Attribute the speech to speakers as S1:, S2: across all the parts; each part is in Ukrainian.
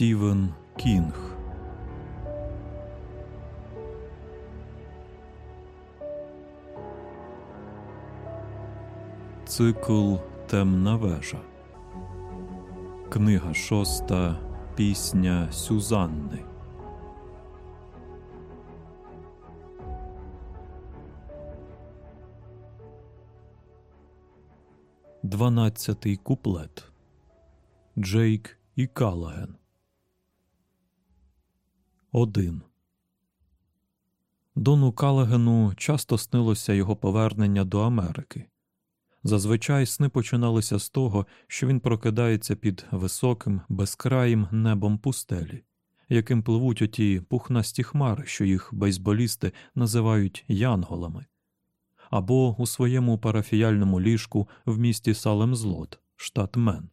S1: Стівен Кінг. Цикл Темна вежа. Книга шоста. Пісня Сюзанни. Дванадцятий куплет. Джейк і Калаген. Один. Дону Калагену часто снилося його повернення до Америки. Зазвичай сни починалися з того, що він прокидається під високим, безкраїм небом пустелі, яким пливуть оті пухнасті хмари, що їх бейсболісти називають янголами, або у своєму парафіяльному ліжку в місті Салемзлот, штат Мен.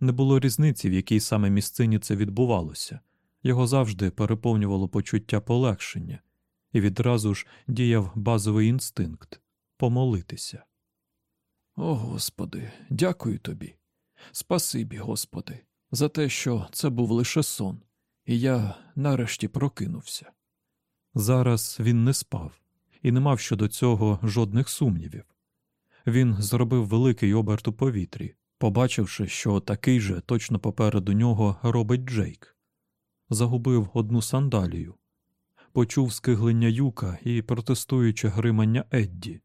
S1: Не було різниці, в якій саме місцині це відбувалося, його завжди переповнювало почуття полегшення, і відразу ж діяв базовий інстинкт помолитися. О Господи, дякую тобі. Спасибі, Господи, за те, що це був лише сон, і я нарешті прокинувся. Зараз він не спав і не мав щодо цього жодних сумнівів. Він зробив великий оберт у повітрі, побачивши, що такий же точно попереду нього робить Джейк. Загубив одну сандалію, почув скиглення юка і протестуюче гримання Едді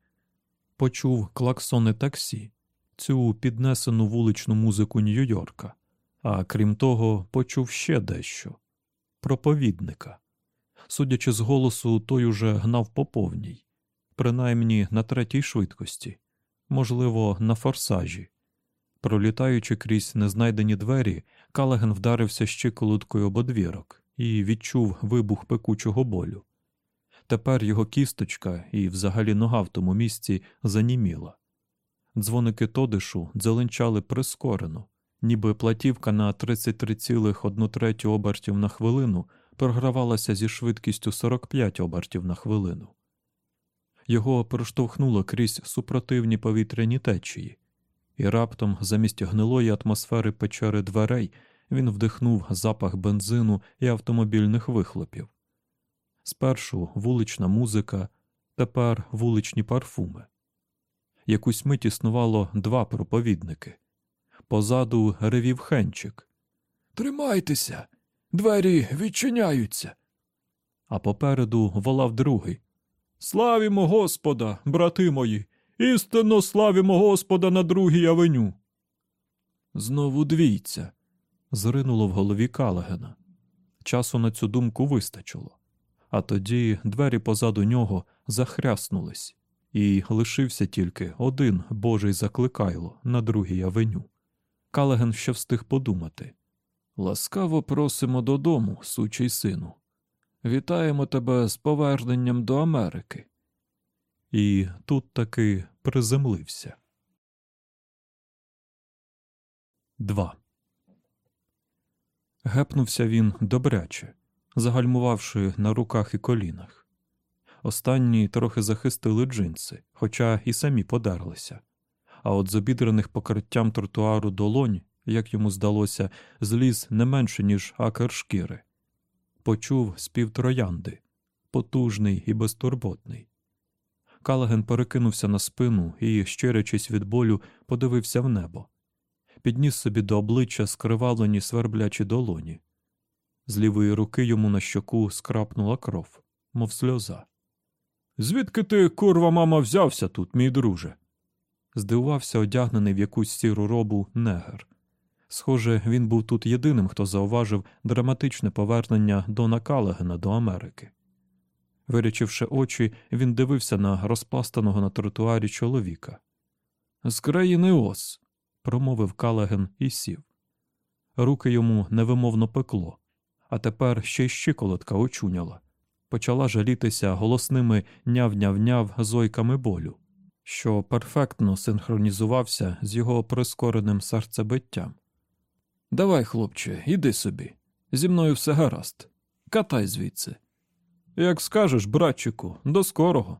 S1: почув клаксони таксі, цю піднесену вуличну музику Нью-Йорка, а крім того, почув ще дещо проповідника. Судячи з голосу, той уже гнав по повній, принаймні на третій швидкості, можливо, на форсажі. Пролітаючи крізь незнайдені двері, Калаген вдарився щиколоткою об одвірок і відчув вибух пекучого болю. Тепер його кісточка і взагалі нога в тому місці заніміла. Дзвоники тодишу дзеленчали прискорено, ніби платівка на 33,1 третю обертів на хвилину програвалася зі швидкістю 45 обертів на хвилину. Його проштовхнуло крізь супротивні повітряні течії, і раптом, замість гнилої атмосфери печери дверей, він вдихнув запах бензину і автомобільних вихлопів. Спершу вулична музика, тепер вуличні парфуми. Якусь мить існувало два проповідники. Позаду ревів хенчик. Тримайтеся, двері відчиняються. А попереду волав другий. Славімо Господа, брати мої, істинно славімо Господа на другій авеню. Знову двійця. зринуло в голові Калагена. Часу на цю думку вистачило а тоді двері позаду нього захряснулись, і лишився тільки один божий закликайло на другій авеню. Калаген ще встиг подумати Ласкаво просимо додому, сучий сину. Вітаємо тебе з поверненням до Америки. І тут таки приземлився. 2. Гепнувся він добряче, загальмувавши на руках і колінах. Останні трохи захистили джинси, хоча і самі подерлися, а от з обідраних покриттям тротуару долонь, як йому здалося, зліз не менше, ніж акер шкіри. Почув спів троянди, потужний і безтурботний. Калаген перекинувся на спину і, щирячись від болю, подивився в небо. Підніс собі до обличчя скривавлені сверблячі долоні. З лівої руки йому на щоку скрапнула кров, мов сльоза. Звідки ти, курва, мама, взявся тут, мій друже? Здивувався одягнений в якусь сіру робу негер. Схоже, він був тут єдиним, хто зауважив драматичне повернення Дона Калагена до Америки. Вирячивши очі, він дивився на розпластаного на тротуарі чоловіка. З країни ос, промовив Калаген і сів. Руки йому невимовно пекло а тепер ще й щиколотка очуняла, почала жалітися голосними няв-няв-няв зойками болю, що перфектно синхронізувався з його прискореним серцебиттям. Давай, хлопче, іди собі. Зі мною все гаразд. Катай звідси. Як скажеш, братчику, до скорого.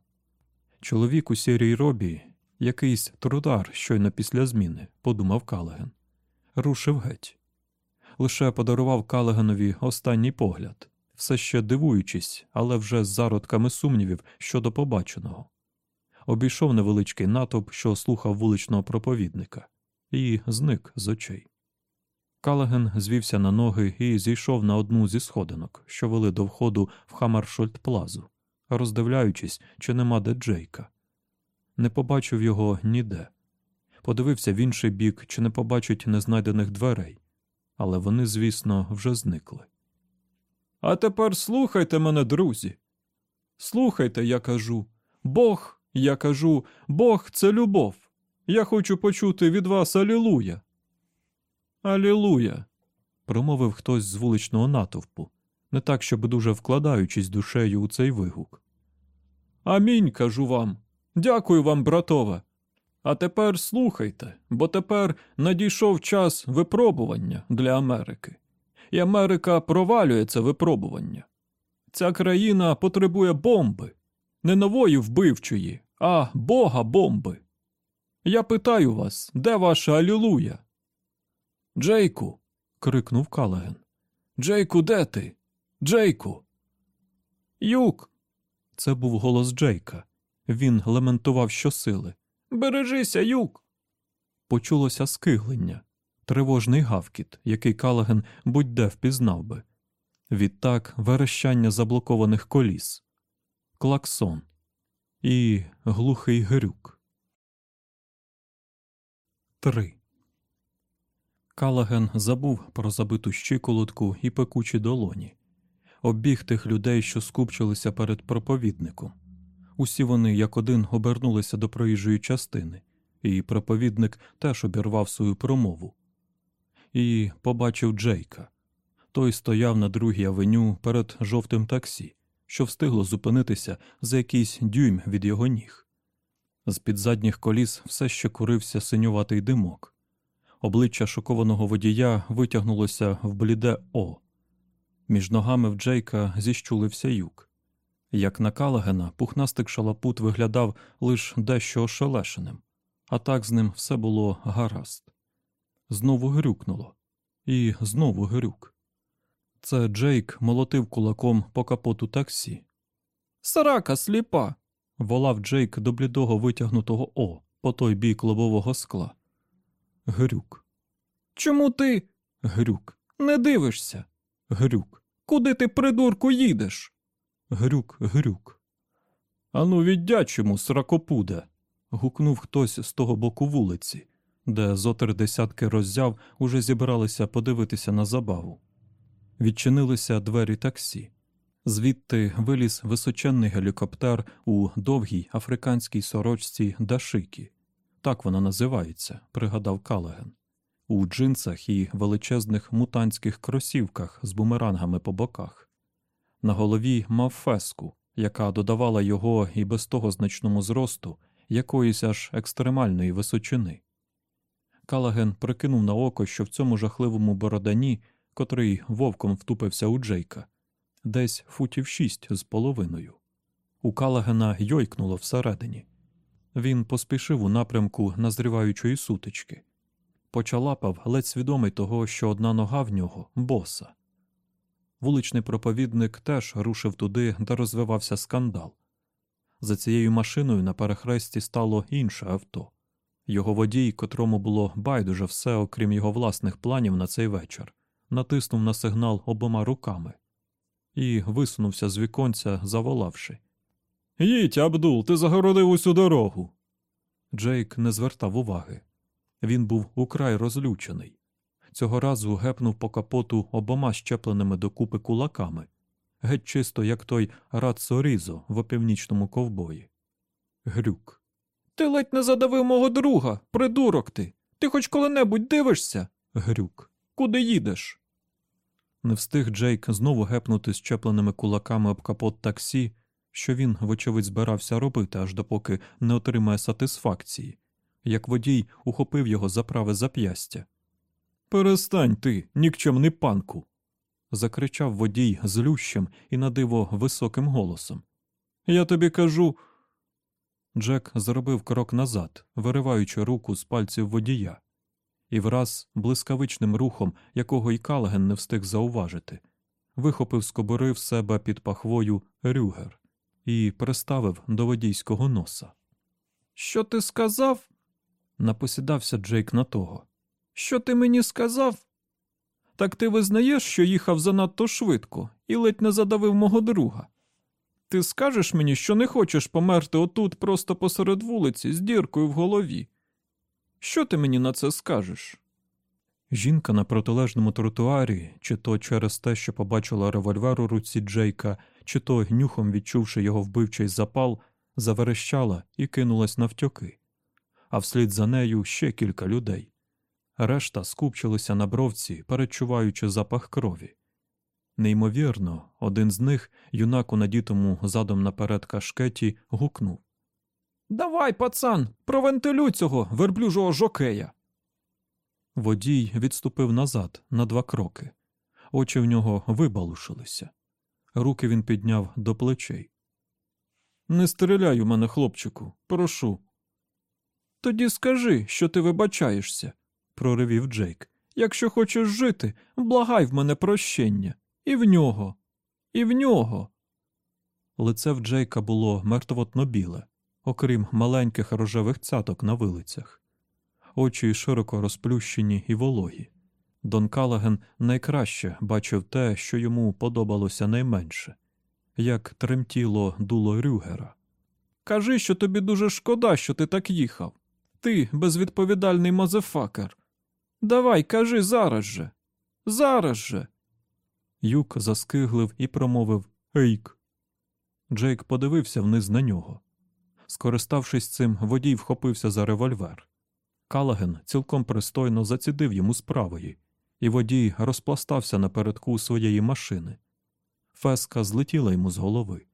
S1: Чоловік у сірій робі, якийсь трудар щойно після зміни, подумав Калаген, рушив геть. лише подарував Калеганові останній погляд, все ще дивуючись, але вже з зародками сумнівів щодо побаченого. Обійшов невеличкий натовп, що слухав вуличного проповідника, і зник з очей. Калаген звівся на ноги і зійшов на одну зі сходинок, що вели до входу в Хамаршольд плазу, роздивляючись, чи нема де Джейка. Не побачив його ніде. Подивився в інший бік, чи не побачить незнайдених дверей, але вони, звісно, вже зникли. А тепер слухайте мене, друзі. Слухайте, я кажу. Бог, я кажу, Бог це любов. Я хочу почути від вас Алілуя. Алілуя. промовив хтось з вуличного натовпу, не так, щоб дуже вкладаючись душею у цей вигук. Амінь, кажу вам. Дякую вам, братове. А тепер слухайте, бо тепер надійшов час випробування для Америки, і Америка провалює це випробування. Ця країна потребує бомби, не нової вбивчої, а Бога бомби. Я питаю вас, де ваша алілуя? Джейку. крикнув Калаген. Джейку, де ти? Джейку. Юк. Це був голос Джейка. Він лементував щосили. Бережися, юк. Почулося скиглення, тривожний гавкіт, який Калаген будь-де впізнав би. Відтак верещання заблокованих коліс, клаксон і глухий грюк. 3. Калаген забув про забиту щиколотку і пекучі долоні, обіг тих людей, що скупчилися перед проповідником. Усі вони, як один, обернулися до проїжджої частини, і проповідник теж обірвав свою промову. І побачив Джейка. Той стояв на другій авеню перед жовтим таксі, що встигло зупинитися за якийсь дюйм від його ніг. З під задніх коліс все ще курився синюватий димок. Обличчя шокованого водія витягнулося в бліде О. Між ногами в Джейка зіщулився юк. Як на Калагена, пухнастик шалапут виглядав лише дещо ошелешеним, а так з ним все було гаразд. Знову грюкнуло, і знову грюк. Це Джейк молотив кулаком по капоту таксі. Сарака сліпа. волав Джейк до блідого витягнутого О по той бік лобового скла. Грюк. Чому ти? Грюк. Не дивишся. Грюк. Куди ти, придурку, їдеш? Грюк, грюк. Ану, віддячому, сракопуде. гукнув хтось з того боку вулиці, де зотер десятки роззяв уже зібралися подивитися на забаву. Відчинилися двері таксі. Звідти виліз височенний гелікоптер у довгій африканській сорочці Дашикі. Так вона називається, пригадав Калаген. У джинсах і величезних мутантських кросівках з бумерангами по боках. На голові мав феску, яка додавала його і без того значному зросту якоїсь аж екстремальної височини. Калаген прикинув на око, що в цьому жахливому бородані, котрий вовком втупився у Джейка, десь футів шість з половиною. У Калагена йойкнуло всередині. Він поспішив у напрямку назріваючої сутички. Почалапав ледь свідомий того, що одна нога в нього боса. Вуличний проповідник теж рушив туди, де розвивався скандал. За цією машиною на перехресті стало інше авто. Його водій, котрому було байдуже все, окрім його власних планів на цей вечір, натиснув на сигнал обома руками і висунувся з віконця, заволавши Їдь, Абдул, ти загородив усю дорогу. Джейк не звертав уваги. Він був украй розлючений. Цього разу гепнув по капоту обома щепленими докупи кулаками, геть чисто, як той Рацо Різо в опівнічному ковбої. Грюк. Ти ледь не задавив мого друга, придурок ти. Ти хоч коли-небудь дивишся? Грюк. Куди їдеш? Не встиг Джейк знову гепнути щепленими кулаками об капот таксі, що він, вочевидь, збирався робити, аж допоки не отримає сатисфакції, як водій ухопив його за праве зап'ястя. Перестань ти, нікчемний панку. закричав водій злющим і на диво високим голосом. Я тобі кажу. Джек зробив крок назад, вириваючи руку з пальців водія, і враз блискавичним рухом, якого й Калаген не встиг зауважити, вихопив з кобури в себе під пахвою рюгер і приставив до водійського носа. Що ти сказав? напосідався Джейк на того. Що ти мені сказав? Так ти визнаєш, що їхав занадто швидко і ледь не задавив мого друга. Ти скажеш мені, що не хочеш померти отут просто посеред вулиці з діркою в голові. Що ти мені на це скажеш? Жінка на протилежному тротуарі, чи то через те, що побачила револьвер у руці Джейка, чи то нюхом відчувши його вбивчий запал, заверещала і кинулась навтьоки, а вслід за нею ще кілька людей. Решта скупчилися на бровці, перечуваючи запах крові. Неймовірно, один з них, юнак у надітому задом наперед кашкеті, гукнув Давай, пацан, провентилюй цього верблюжого жокея. Водій відступив назад на два кроки. Очі в нього вибалушилися. Руки він підняв до плечей. Не стріляй у мене, хлопчику, прошу. Тоді скажи, що ти вибачаєшся, проривів Джейк. Якщо хочеш жити, благай в мене прощення. І в нього, і в нього. Лице в Джейка було мертвотно біле, окрім маленьких рожевих цяток на вилицях, очі широко розплющені і вологі. Дон Калаген найкраще бачив те, що йому подобалося найменше, як тремтіло дуло Рюгера. Кажи, що тобі дуже шкода, що ти так їхав. Ти безвідповідальний мазефакер. Давай, кажи зараз же. Зараз же. Юк заскиглив і промовив Ейк. Джейк подивився вниз на нього. Скориставшись цим, водій вхопився за револьвер. Калаген цілком пристойно зацідив йому з правої, і водій розпластався напередку своєї машини. Феска злетіла йому з голови.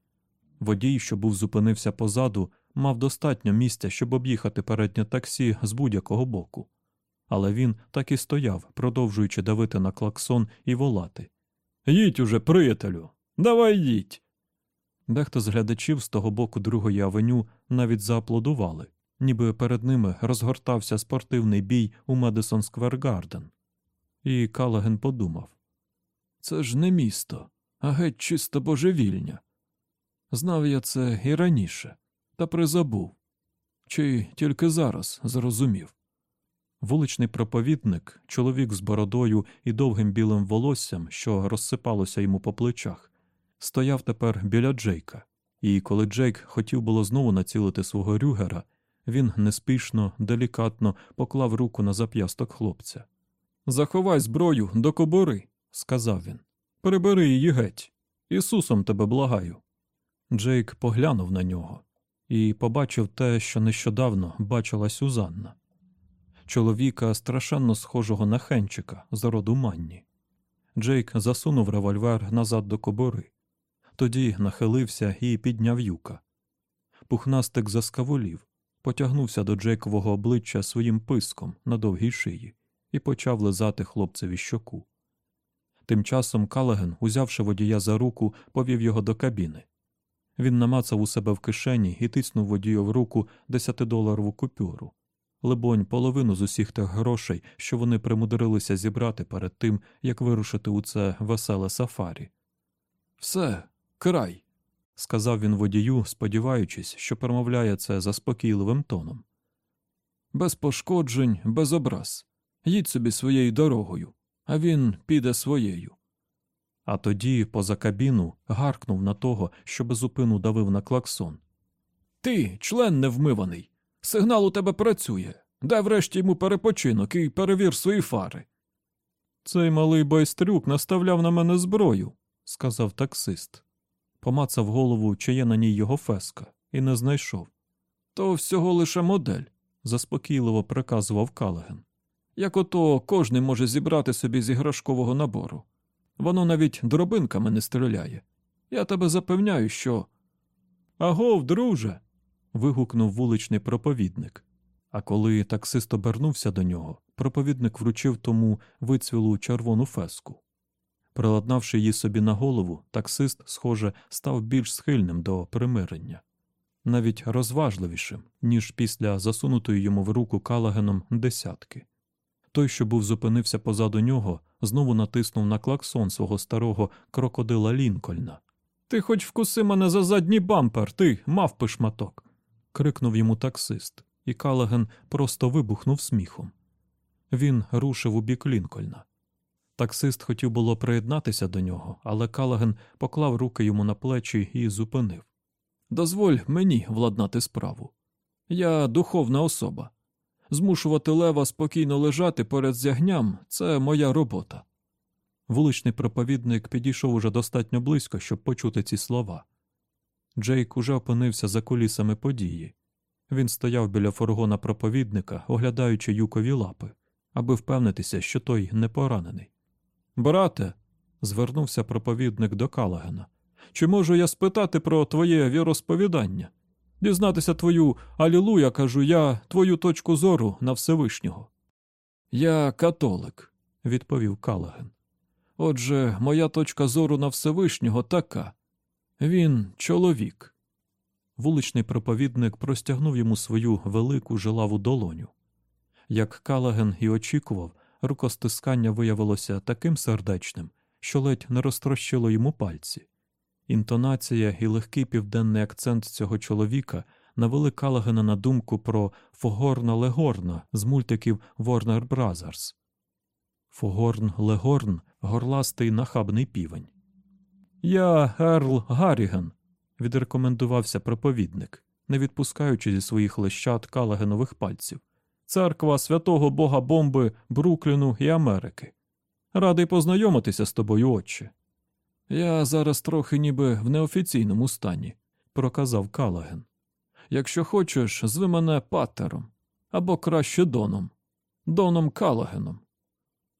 S1: Водій, що був зупинився позаду, мав достатньо місця, щоб об'їхати переднє таксі з будь-якого боку. Але він так і стояв, продовжуючи давити на клаксон і волати. Їдь уже, приятелю, давай їдь. Дехто з глядачів з того боку другої авеню навіть зааплодували, ніби перед ними розгортався спортивний бій у Медисон Сквер Гарден. І Калаген подумав це ж не місто, а геть чисто божевільня. Знав я це і раніше, та призабув. Чи тільки зараз зрозумів. Вуличний проповідник, чоловік з бородою і довгим білим волоссям, що розсипалося йому по плечах, стояв тепер біля Джейка, і коли Джейк хотів було знову націлити свого рюгера, він неспішно, делікатно поклав руку на зап'ясток хлопця. Заховай зброю до кобори, сказав він. Прибери її геть. Ісусом тебе благаю. Джейк поглянув на нього і побачив те, що нещодавно бачила Сюзанна чоловіка, страшенно схожого на хенчика з роду Манні. Джейк засунув револьвер назад до кобури, тоді нахилився і підняв юка. Пухнастик заскаволів, потягнувся до Джейкового обличчя своїм писком на довгій шиї і почав лизати хлопцеві щоку. Тим часом Калаген, узявши водія за руку, повів його до кабіни. Він намацав у себе в кишені і тиснув водію в руку десятидоларову купюру либонь, половину з усіх тих грошей, що вони примудрилися зібрати перед тим, як вирушити у це веселе сафарі. Все, край, сказав він водію, сподіваючись, що промовляє це заспокійливим тоном. Без пошкоджень, без образ. Їдь собі своєю дорогою, а він піде своєю. А тоді, поза кабіну, гаркнув на того, що безупину давив на клаксон. Ти, член невмиваний, Сигнал у тебе працює. Дай врешті йому перепочинок і перевір свої фари. Цей малий байстрюк наставляв на мене зброю, сказав таксист. Помацав голову, чи є на ній його феска, і не знайшов. То всього лише модель, заспокійливо приказував Калаген. Як ото кожний може зібрати собі з іграшкового набору. Воно навіть дробинками не стріляє. Я тебе запевняю, що. Агов, друже вигукнув вуличний проповідник. А коли таксист обернувся до нього, проповідник вручив тому вицвілу червону феску. Приладнавши її собі на голову, таксист, схоже, став більш схильним до примирення, навіть розважливішим, ніж після засунутої йому в руку калагеном десятки. Той, що був зупинився позаду нього, знову натиснув на клаксон свого старого крокодила Лінкольна. Ти хоч вкуси мене за задній бампер, ти мавпи шматок. крикнув йому таксист, і Калаген просто вибухнув сміхом. Він рушив у бік Лінкольна. Таксист хотів було приєднатися до нього, але Калаген поклав руки йому на плечі і зупинив. Дозволь мені владнати справу. Я духовна особа. Змушувати лева спокійно лежати перед зягням це моя робота. Вуличний проповідник підійшов уже достатньо близько, щоб почути ці слова. Джейк уже опинився за кулісами події. Він стояв біля фургона проповідника, оглядаючи юкові лапи, аби впевнитися, що той не поранений. Брате, звернувся проповідник до Калагена, чи можу я спитати про твоє віросповідання? Дізнатися твою Алілуя, кажу я, твою точку зору на Всевишнього. Я католик, відповів Калаген. Отже, моя точка зору на Всевишнього така він чоловік. Вуличний проповідник простягнув йому свою велику жилаву долоню. Як Калаген і очікував, рукостискання виявилося таким сердечним, що ледь не розтрощило йому пальці. Інтонація і легкий південний акцент цього чоловіка навели Калагена на думку про Фогорна Легорна з мультиків Warner Brothers. Фогорн Легорн горластий нахабний півень. Я Ерл Гарріган, відрекомендувався проповідник, не відпускаючи зі своїх лещат Калагенових пальців. Церква святого Бога Бомби Брукліну і Америки. Радий познайомитися з тобою, отче. Я зараз трохи ніби в неофіційному стані, проказав Калаген. Якщо хочеш, зви мене Паттером або краще Доном, Доном Калагеном.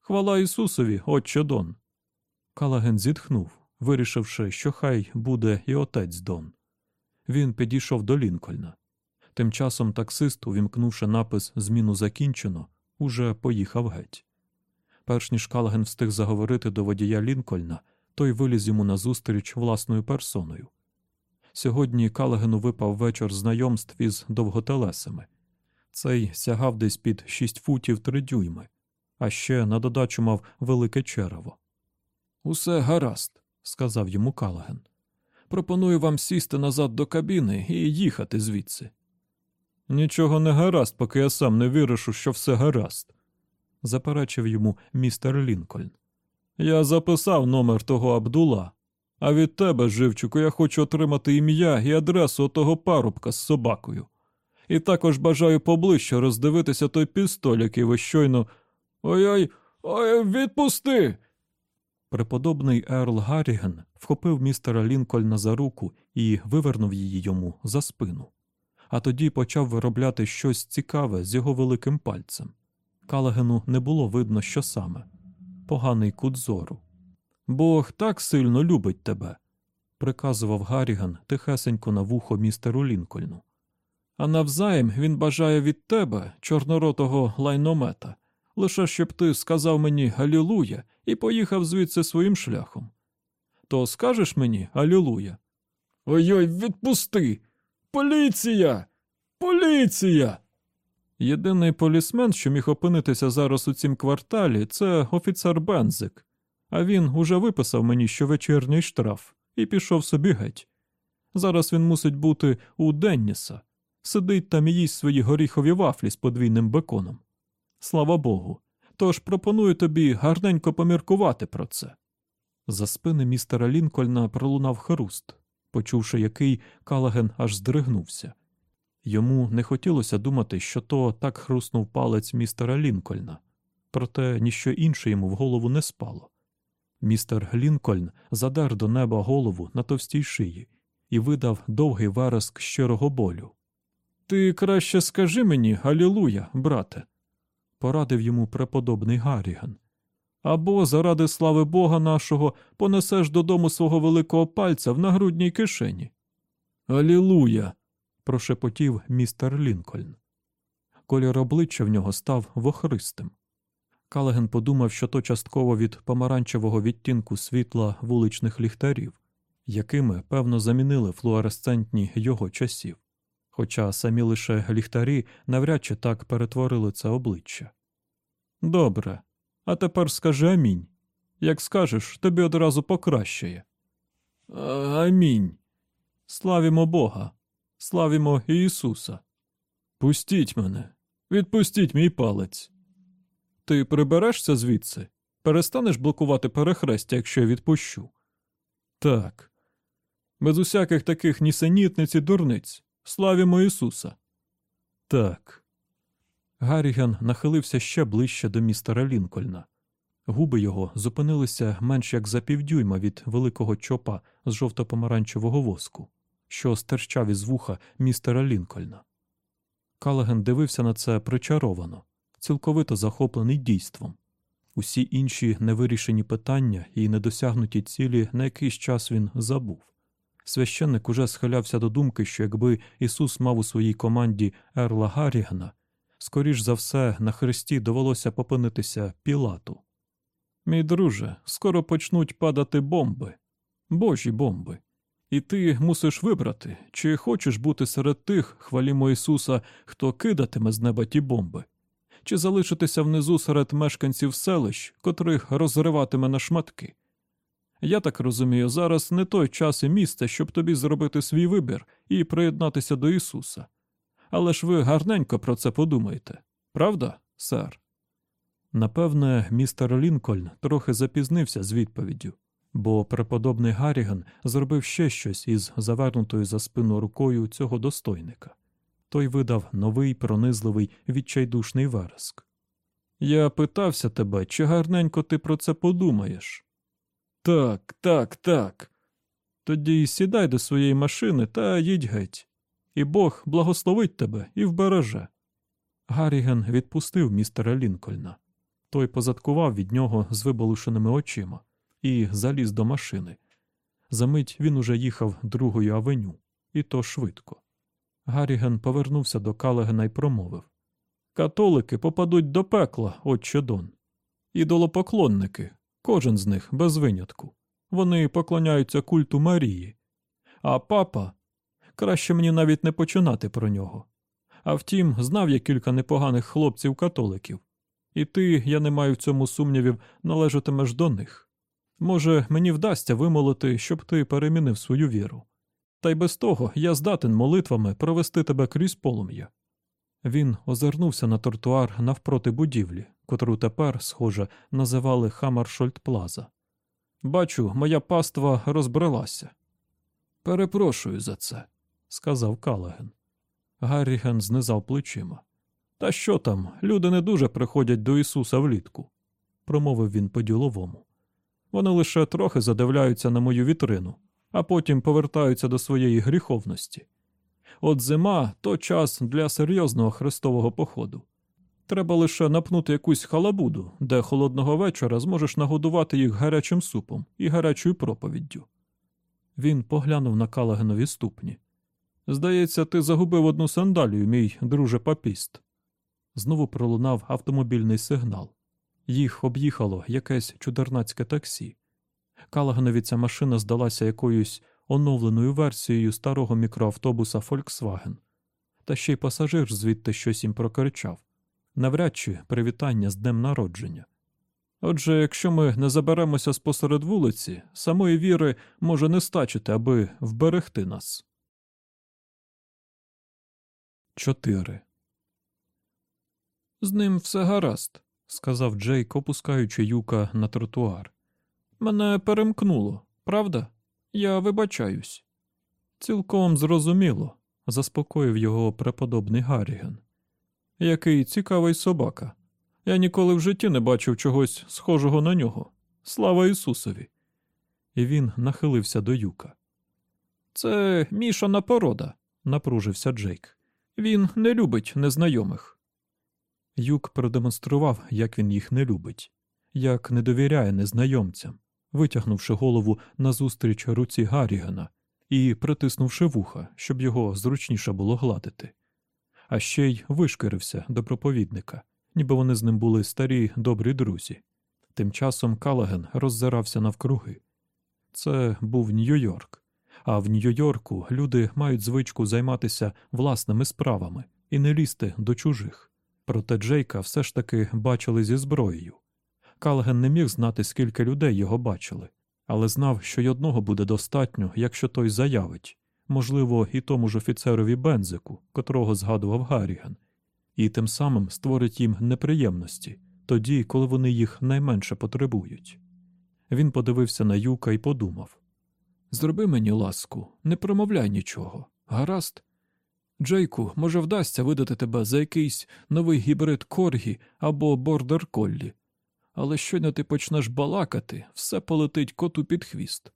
S1: Хвала Ісусові, отче Дон. Калаген зітхнув, вирішивши, що хай буде і отець Дон. Він підійшов до Лінкольна. Тим часом таксист, увімкнувши напис Зміну закінчено, уже поїхав геть. Перш ніж Калаген встиг заговорити до водія Лінкольна, той виліз йому назустріч власною персоною. Сьогодні Калагену випав вечір знайомств із довготелесами. Цей сягав десь під шість футів три дюйми, а ще на додачу мав велике черево. Усе гаразд, сказав йому Калаген. Пропоную вам сісти назад до кабіни і їхати звідси. Нічого не гаразд, поки я сам не вирішу, що все гаразд, заперечив йому містер Лінкольн. Я записав номер того Абдула, а від тебе, живчику, я хочу отримати ім'я і адресу того парубка з собакою. І також бажаю поближче роздивитися той пістоль, який ви щойно. Ой-ой, ой, відпусти. Преподобний Ерл Гарріген вхопив містера Лінкольна за руку і вивернув її йому за спину, а тоді почав виробляти щось цікаве з його великим пальцем. Калагену не було видно, що саме поганий кут зору. Бог так сильно любить тебе, приказував Гарріган тихесенько на вухо містеру Лінкольну. А навзаєм він бажає від тебе, чорноротого лайномета, лише щоб ти сказав мені Алілуя і поїхав звідси своїм шляхом. То скажеш мені Алілуя? Ой ой, відпусти! Поліція! Поліція! Єдиний полісмен, що міг опинитися зараз у цім кварталі, це офіцер Бензик, а він уже виписав мені щовечірній штраф і пішов собі геть. Зараз він мусить бути у Денніса, сидить там і їсть свої горіхові вафлі з подвійним беконом. Слава Богу. Тож пропоную тобі гарненько поміркувати про це. За спини містера Лінкольна пролунав хруст, почувши який, Калаген аж здригнувся. Йому не хотілося думати, що то так хруснув палець містера Лінкольна, проте ніщо інше йому в голову не спало. Містер Лінкольн задар до неба голову на товстій шиї і видав довгий вереск щирого болю. Ти краще скажи мені, Алілуя, брате, порадив йому преподобний Гарріган. Або заради слави Бога нашого понесеш додому свого великого пальця в нагрудній кишені. Алілуя прошепотів містер Лінкольн. Колір обличчя в нього став вохристим. Калаген подумав, що то частково від помаранчевого відтінку світла вуличних ліхтарів, якими, певно, замінили флуоресцентні його часів, хоча самі лише ліхтарі навряд чи так перетворили це обличчя. Добре. А тепер скажи амінь. Як скажеш, тобі одразу покращає. Амінь. Славімо Бога, славімо Ісуса. Пустіть мене, відпустіть мій палець. Ти приберешся звідси? Перестанеш блокувати перехрестя, якщо я відпущу? Так. Без усяких таких нісенітниць і дурниць. Славімо Ісуса. Так. Гарріган нахилився ще ближче до містера Лінкольна. Губи його зупинилися менш як за півдюйма від великого чопа з жовто-помаранчевого воску, що стирчав із вуха містера Лінкольна. Калаген дивився на це причаровано, цілковито захоплений дійством. Усі інші невирішені питання і недосягнуті цілі на якийсь час він забув. Священник уже схилявся до думки, що якби Ісус мав у своїй команді Ерла Гаррігана, скоріш за все на хресті довелося попинитися Пілату. Мій друже, скоро почнуть падати бомби, божі бомби. І ти мусиш вибрати, чи хочеш бути серед тих, хвалімо Ісуса, хто кидатиме з неба ті бомби, чи залишитися внизу серед мешканців селищ, котрих розриватиме на шматки. Я так розумію, зараз не той час і місце, щоб тобі зробити свій вибір і приєднатися до Ісуса. Але ж ви гарненько про це подумаєте, правда, сер? Напевне, містер Лінкольн трохи запізнився з відповіддю, бо преподобний Гарріган зробив ще щось із завернутою за спину рукою цього достойника. Той видав новий пронизливий відчайдушний вереск. Я питався тебе, чи гарненько ти про це подумаєш? Так, так, так. Тоді сідай до своєї машини та їдь геть, і Бог благословить тебе і вбереже. Гарріген відпустив містера Лінкольна. Той позадкував від нього з вибалушеними очима і заліз до машини. Замить він уже їхав другою авеню, і то швидко. Гарріген повернувся до Калегена і промовив Католики попадуть до пекла, отче Дон. Ідолопоклонники, кожен з них без винятку. Вони поклоняються культу Марії. А папа краще мені навіть не починати про нього. А втім, знав я кілька непоганих хлопців-католиків. І ти, я не маю в цьому сумнівів, належатимеш до них. Може, мені вдасться вимолити, щоб ти перемінив свою віру. Та й без того я здатен молитвами провести тебе крізь полум'я. Він озирнувся на тротуар навпроти будівлі, котру тепер, схоже, називали Хамаршольд Плаза. Бачу, моя паства розбрелася. Перепрошую за це, сказав Калаген. Гарріген знизав плечима. Та що там, люди не дуже приходять до Ісуса влітку, промовив він по-діловому. Вони лише трохи задивляються на мою вітрину, а потім повертаються до своєї гріховності. От зима то час для серйозного хрестового походу. Треба лише напнути якусь халабуду, де холодного вечора зможеш нагодувати їх гарячим супом і гарячою проповіддю. Він поглянув на Калагенові ступні. Здається, ти загубив одну сандалію, мій друже папіст. Знову пролунав автомобільний сигнал. Їх об'їхало якесь чудернацьке таксі. Калаганові ця машина здалася якоюсь оновленою версією старого мікроавтобуса Volkswagen. Та ще й пасажир звідти щось їм прокричав навряд чи привітання з днем народження. Отже, якщо ми не заберемося спосеред вулиці, самої віри може не стачити, аби вберегти нас. 4. З ним все гаразд, сказав Джейк, опускаючи юка на тротуар. Мене перемкнуло, правда? Я вибачаюсь. Цілком зрозуміло, заспокоїв його преподобний Гарріген. Який цікавий собака. Я ніколи в житті не бачив чогось схожого на нього. Слава Ісусові. І він нахилився до юка. Це мішана порода, напружився Джейк. Він не любить незнайомих. Юк продемонстрував, як він їх не любить, як не довіряє незнайомцям, витягнувши голову назустріч руці Гаррігана і притиснувши вуха, щоб його зручніше було гладити. А ще й вишкірився до проповідника, ніби вони з ним були старі добрі друзі. Тим часом Калаген роззирався навкруги. Це був Нью-Йорк, а в Нью-Йорку люди мають звичку займатися власними справами і не лізти до чужих Проте Джейка все ж таки бачили зі зброєю. Калген не міг знати, скільки людей його бачили, але знав, що й одного буде достатньо, якщо той заявить, можливо, і тому ж офіцерові Бензику, котрого згадував Гарріген, і тим самим створить їм неприємності тоді, коли вони їх найменше потребують. Він подивився на юка і подумав Зроби мені ласку, не промовляй нічого, гаразд. Джейку, може, вдасться видати тебе за якийсь новий гібрид Коргі або бордер Коллі. Але щойно ти почнеш балакати, все полетить коту під хвіст.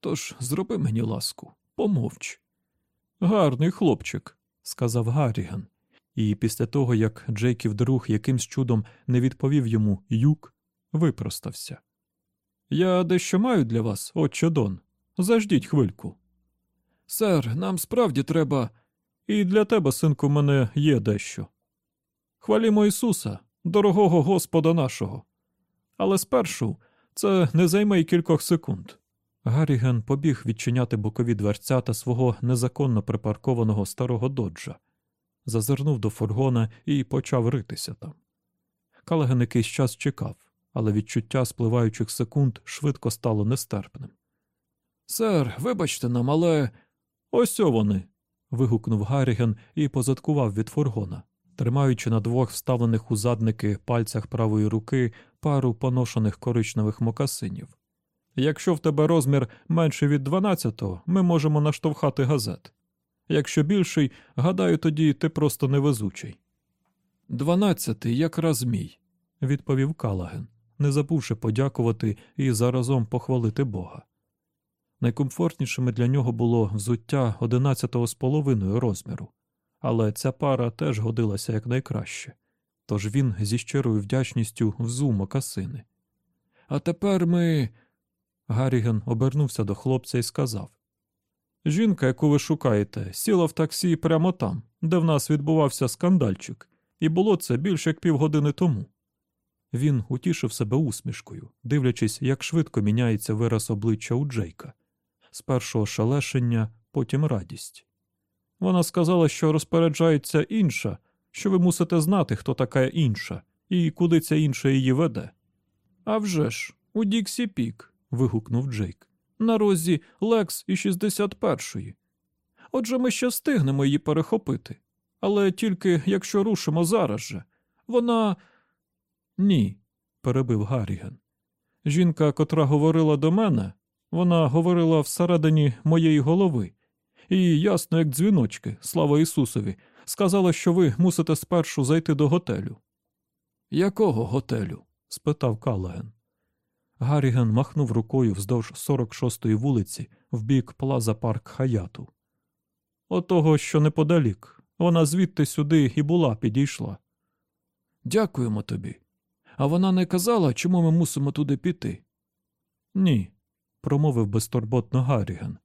S1: Тож зроби мені ласку, помовч. Гарний хлопчик, сказав Гарріган, і після того, як Джейків друг якимсь чудом не відповів йому юк, випростався. Я дещо маю для вас, отче Дон. Заждіть хвильку. Сер, нам справді треба. І для тебе, синку, мене є дещо. Хвалімо Ісуса, дорогого Господа нашого. Але спершу це не займе й кількох секунд. Гарріген побіг відчиняти бокові дверцята свого незаконно припаркованого старого доджа, зазирнув до фургона і почав ритися там. Калаген якийсь час чекав, але відчуття спливаючих секунд швидко стало нестерпним. Сер, вибачте нам, але ось вони. Вигукнув Гарріген і позадкував від фургона, тримаючи на двох вставлених у задники пальцях правої руки пару поношених коричневих мокасинів. Якщо в тебе розмір менший від 12-го, ми можемо наштовхати газет. Якщо більший, гадаю, тоді ти просто невезучий. Дванадцятий якраз мій, відповів Калаген, не забувши подякувати і заразом похвалити Бога. Найкомфортнішими для нього було взуття одинадцятого з половиною розміру, але ця пара теж годилася якнайкраще, тож він зі щирою вдячністю взув мокасини. А тепер ми. Гарріген обернувся до хлопця і сказав Жінка, яку ви шукаєте, сіла в таксі прямо там, де в нас відбувався скандальчик, і було це більше як півгодини тому. Він утішив себе усмішкою, дивлячись, як швидко міняється вираз обличчя у Джейка спершу ошелешення, потім радість. Вона сказала, що розпоряджається інша, що ви мусите знати, хто така інша, і куди ця інша її веде. «А вже ж, у Діксі Пік. вигукнув Джейк. На розі Лекс і 61-ї. Отже, ми ще встигнемо її перехопити. Але тільки якщо рушимо зараз же. Вона. Ні, перебив Гарріген. Жінка, котра говорила до мене, вона говорила всередині моєї голови, і ясно, як дзвіночки, слава Ісусові, сказала, що ви мусите спершу зайти до готелю. Якого готелю? спитав Калаген. Гарріген махнув рукою вздовж 46-ї вулиці в бік Плаза Парк Хаяту. Отого, що неподалік, вона звідти сюди і була, підійшла. Дякуємо тобі. А вона не казала, чому ми мусимо туди піти? Ні, промовив безтурботно Гарріген.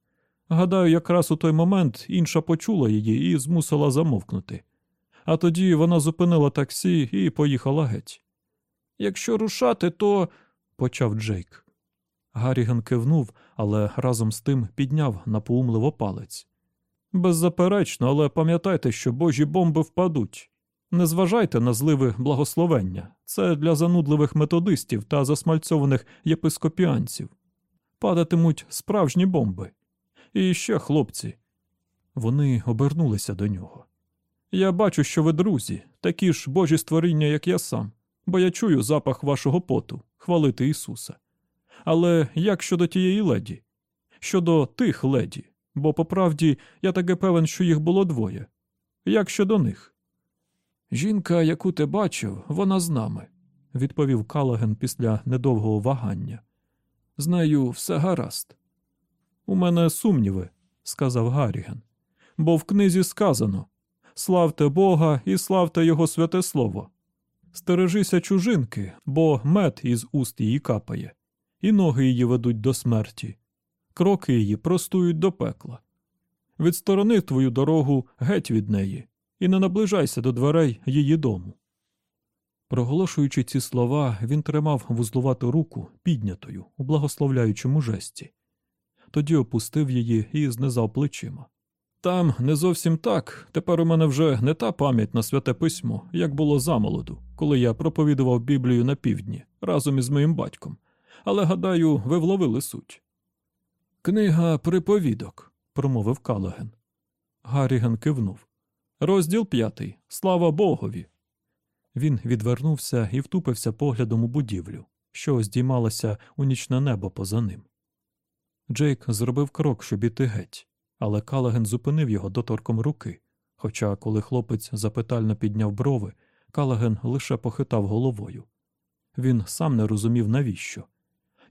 S1: Гадаю, якраз у той момент інша почула її і змусила замовкнути. А тоді вона зупинила таксі і поїхала геть. Якщо рушати, то. почав Джейк. Гарріген кивнув, але разом з тим підняв напоумливо палець. Беззаперечно, але пам'ятайте, що божі бомби впадуть. Не зважайте на зливи благословення, це для занудливих методистів та засмальцьованих єпископіанців падатимуть справжні бомби. І ще хлопці. Вони обернулися до нього. Я бачу, що ви друзі, такі ж божі створіння, як я сам, бо я чую запах вашого поту, хвалити Ісуса. Але як щодо тієї леді? Щодо тих леді, бо по правді я таки певен, що їх було двоє. Як щодо них? Жінка, яку ти бачив, вона з нами, відповів Калаген після недовгого вагання. З нею все гаразд. У мене сумніви, сказав Гарріген, бо в книзі сказано Славте Бога і славте Його святе Слово. Стережися чужинки, бо мед із уст її капає, і ноги її ведуть до смерті, кроки її простують до пекла. Відсторони твою дорогу геть від неї, і не наближайся до дверей її дому. Проголошуючи ці слова, він тримав вузлувату руку піднятою у благословляючому жесті, тоді опустив її і знизав плечима. Там не зовсім так. Тепер у мене вже не та пам'ять на святе письмо, як було замолоду, коли я проповідував Біблію на півдні разом із моїм батьком. Але гадаю, ви вловили суть. Книга приповідок, промовив Калаген. Гарріган кивнув. Розділ п'ятий. Слава Богові. Він відвернувся і втупився поглядом у будівлю, що здіймалася у нічне небо поза ним. Джейк зробив крок, щоб іти геть, але Калаген зупинив його доторком руки. Хоча, коли хлопець запитально підняв брови, Калаген лише похитав головою. Він сам не розумів, навіщо.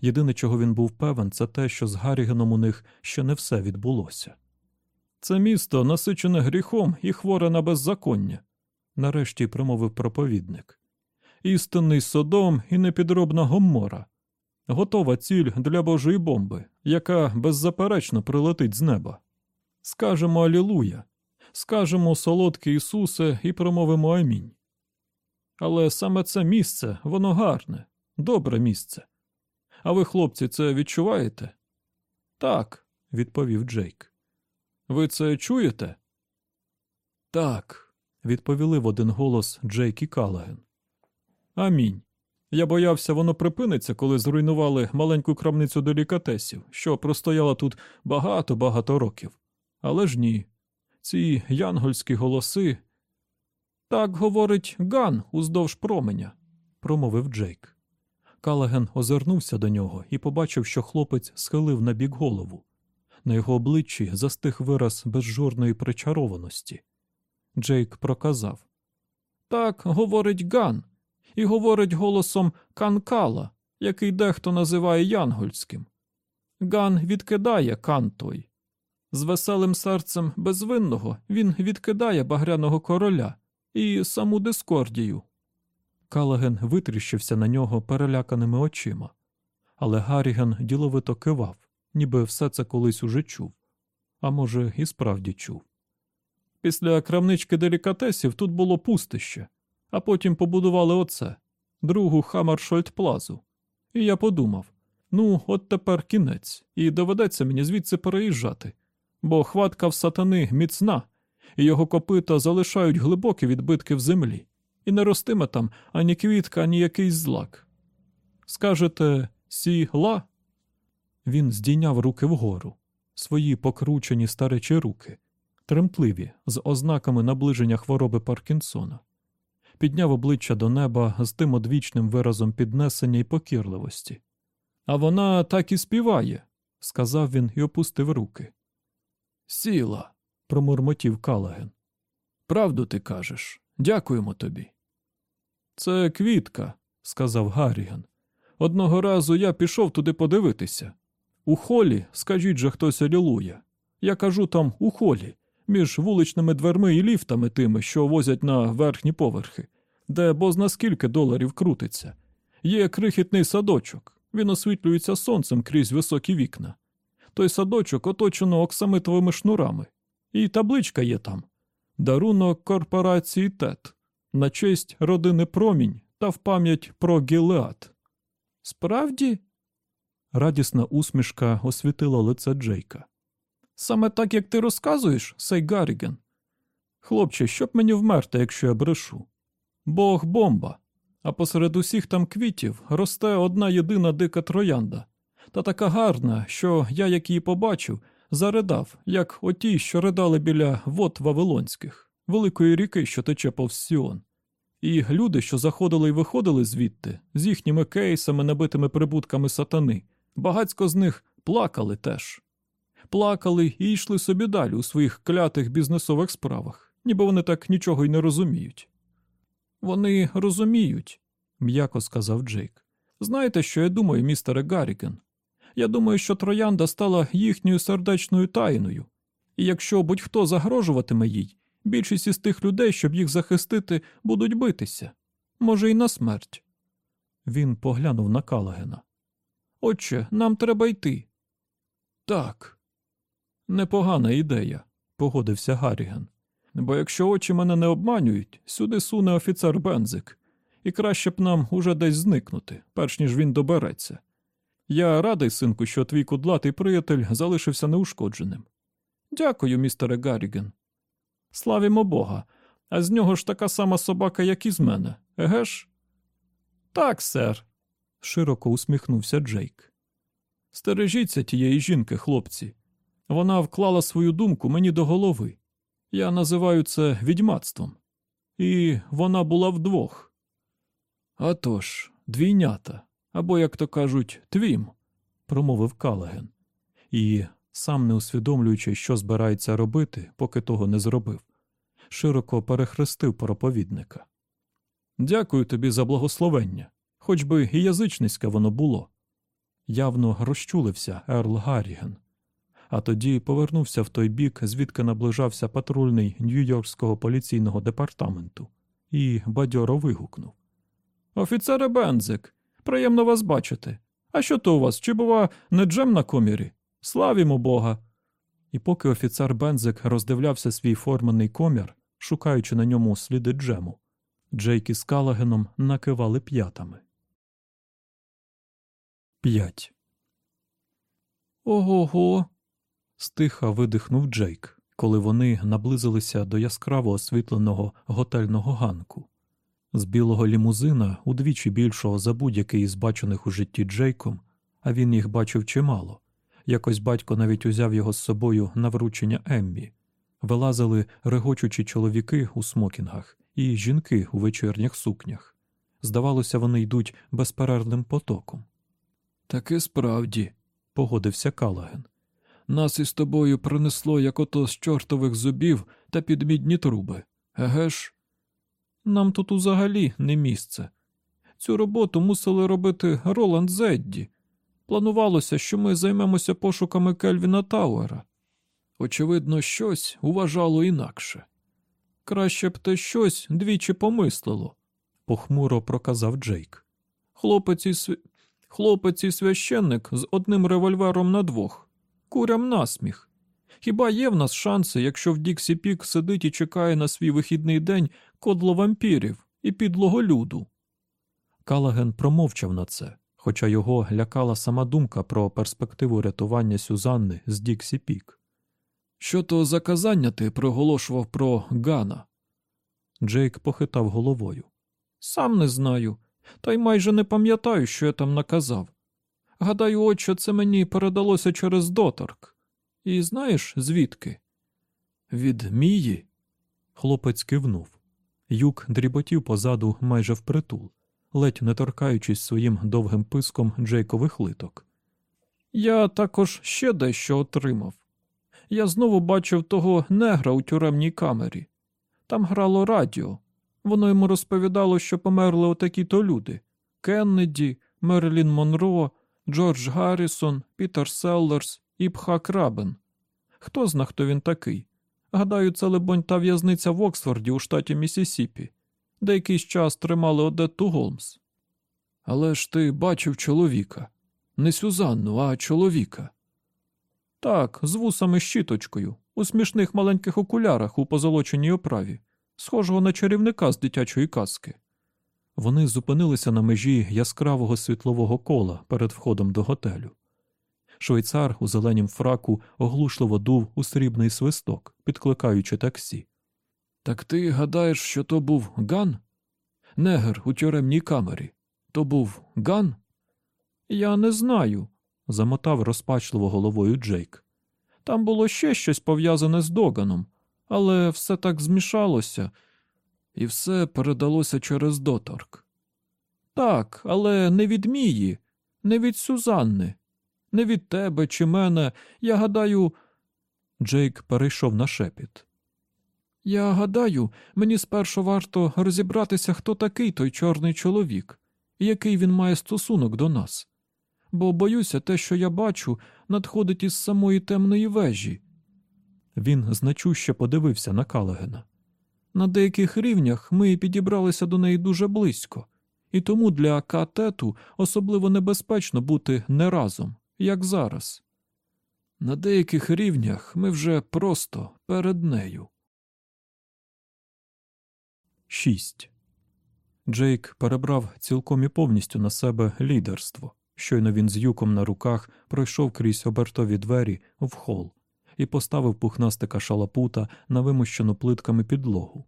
S1: Єдине, чого він був певен, це те, що з Гаррігеном у них ще не все відбулося. Це місто насичене гріхом і хворе на беззаконня, нарешті промовив проповідник. Істинний содом і непідробна гоммора. Готова ціль для Божої бомби, яка беззаперечно прилетить з неба. Скажемо Алілуя, скажемо солодкий Ісусе і промовимо амінь. Але саме це місце, воно гарне, добре місце. А ви, хлопці, це відчуваєте? Так, відповів Джейк. Ви це чуєте? Так, відповіли в один голос Джейк і Калаген. Амінь. Я боявся, воно припиниться, коли зруйнували маленьку крамницю делікатесів, що простояла тут багато-багато років. Але ж ні. Ці янгольські голоси. Так говорить Ган уздовж променя, промовив Джейк. Калаген озирнувся до нього і побачив, що хлопець схилив на бік голову. На його обличчі застиг вираз безжурної причарованості. Джейк проказав Так, говорить Ган, і говорить голосом Канкала, який дехто називає янгольським. Ган відкидає кан той. З веселим серцем безвинного він відкидає багряного короля і саму дискордію. Калаген витріщився на нього переляканими очима, але Гарріган діловито кивав, ніби все це колись уже чув, а може, і справді чув. Після крамнички делікатесів тут було пустище, а потім побудували оце, другу Хаммершольд-плазу. І я подумав ну, от тепер кінець, і доведеться мені звідси переїжджати, бо хватка в сатани міцна, і його копита залишають глибокі відбитки в землі, і не ростиме там ані квітка, ані якийсь злак. Скажете сі-ла? Він здійняв руки вгору, свої покручені старечі руки, тремтливі, з ознаками наближення хвороби Паркінсона підняв обличчя до неба з тим одвічним виразом піднесення і покірливості. А вона так і співає, сказав він і опустив руки. Сіла, промурмотів Калаген. Правду ти кажеш. Дякуємо тобі. Це квітка, сказав Гарріган. Одного разу я пішов туди подивитися. У холі, скажіть же хтось алілуя. Я кажу там у холі, між вуличними дверми і ліфтами тими, що возять на верхні поверхи, де бозна скільки доларів крутиться. Є крихітний садочок, він освітлюється сонцем крізь високі вікна. Той садочок оточено оксамитовими шнурами, і табличка є там дарунок корпорації ТЕТ на честь родини промінь та в пам'ять про Гілеат. Справді? Радісна усмішка освітила лице Джейка. Саме так, як ти розказуєш, сей Гарріген. Хлопче, щоб мені вмерти, якщо я брешу. Бог бомба. А посеред усіх там квітів росте одна єдина дика троянда, та така гарна, що я, як її побачив, заридав, як оті, що ридали біля вод Вавилонських, великої ріки, що тече повз Сіон. І люди, що заходили і виходили звідти, з їхніми кейсами, набитими прибутками сатани, багацько з них плакали теж. Плакали і йшли собі далі у своїх клятих бізнесових справах, ніби вони так нічого й не розуміють. Вони розуміють, м'яко сказав Джейк. Знаєте, що я думаю, містере Гарріген? Я думаю, що троянда стала їхньою сердечною тайною, і якщо будь-хто загрожуватиме їй, більшість із тих людей, щоб їх захистити, будуть битися, може, й на смерть. Він поглянув на Калагена. Отче, нам треба йти. Так. Непогана ідея, погодився Гарріген. Бо якщо очі мене не обманюють, сюди суне офіцер Бензик, і краще б нам уже десь зникнути, перш ніж він добереться. Я радий, синку, що твій кудлатий приятель залишився неушкодженим.
S2: Дякую, містере Гарріген. Славімо Бога. А з нього ж така сама собака, як і з мене, еге ж? Так, сер, широко усміхнувся Джейк. Стережіться тієї жінки, хлопці. Вона вклала свою думку мені до голови. Я називаю це відьмацтвом. І вона була вдвох. «А тож, двійнята, або, як то кажуть, твім, промовив Калаген. І, сам не усвідомлюючи, що збирається робити, поки того не зробив, широко перехрестив проповідника. Дякую тобі за благословення, хоч би і язичницьке воно було. Явно розчулився Ерл Гарріген, а тоді повернувся в той бік, звідки наближався патрульний Нью-Йоркського поліційного департаменту, і бадьоро вигукнув Офіцере Бензик, приємно вас бачити. А що то у вас? Чи, бува, не джем на комірі? Славімо Бога. І поки офіцер Бензик роздивлявся свій форманий комір, шукаючи на ньому сліди джему, Джейк із Калагеном накивали п'ятами. П'ять. Ого. го стиха видихнув Джейк, коли вони наблизилися до яскраво освітленого готельного ганку. З білого лімузина, удвічі більшого за будь-який із бачених у житті Джейком, а він їх бачив чимало. Якось батько навіть узяв його з собою на вручення Еммі. Вилазили регочучі чоловіки у смокінгах і жінки у вечірніх сукнях. Здавалося, вони йдуть безперервним потоком. Таки справді, погодився Калаген. Нас із тобою принесло як ото з чортових зубів та під мідні труби. Еге ж? Нам тут узагалі не місце. Цю роботу мусили робити Роланд Зедді. Планувалося, що ми займемося пошуками Кельвіна Тауера. Очевидно, щось уважало інакше. Краще б те щось двічі помислило, похмуро проказав Джейк. Хлопець і, св... Хлопець і священник з одним револьвером на двох. Курям насміх. Хіба є в нас шанси, якщо в Діксі Пік сидить і чекає на свій вихідний день кодло вампірів і підлого люду? Калаген промовчав на це, хоча його лякала сама думка про перспективу рятування Сюзанни з Діксі Пік. Що то за казання ти приголошував про Гана? Джейк похитав головою. Сам не знаю, та й майже не пам'ятаю, що я там наказав. Гадаю, от що це мені передалося через доторк. І знаєш, звідки? Від Мії? Хлопець кивнув. Юк дріботів позаду майже впритул, ледь не торкаючись своїм довгим писком Джейкових литок. Я також ще дещо отримав. Я знову бачив того негра у тюремній камері. Там грало радіо. Воно йому розповідало, що померли отакі то люди Кеннеді, Мерлін Монро, Джордж Гаррісон, Пітер Селлерс і Пхак Рабен. Хто зна, хто він такий? Гадаю, це, либонь, та в'язниця в Оксфорді у штаті Місісіпі, де якийсь час тримали Одетту Голмс. Але ж ти бачив чоловіка. Не Сюзанну, а чоловіка. Так, з вусами щіточкою, у смішних маленьких окулярах у позолоченій оправі, схожого на чарівника з дитячої казки. Вони зупинилися на межі яскравого світлового кола перед входом до готелю. Швейцар у зеленім фраку оглушливо дув у срібний свисток, підкликаючи таксі. Так ти гадаєш, що то був Ган? Негер у тюремній камері. То був Ган? Я не знаю, замотав розпачливо головою Джейк. Там було ще щось пов'язане з Доганом, але все так змішалося, і все передалося через доторк. Так, але не від Мії, не від Сюзанни, не від тебе чи мене. Я гадаю. Джейк перейшов на шепіт. Я гадаю, мені спершу варто розібратися, хто такий той чорний чоловік, і який він має стосунок до нас. Бо боюся, те, що я бачу, надходить із самої темної вежі. Він значуще подивився на Калагена. На деяких рівнях ми підібралися до неї дуже близько, і тому для катету особливо небезпечно бути не разом, як зараз. На деяких рівнях ми вже просто перед нею. 6. Джейк перебрав цілком і повністю на себе лідерство. Щойно він з юком на руках пройшов крізь обертові двері в хол і поставив пухнастика шалапута на вимощену плитками підлогу.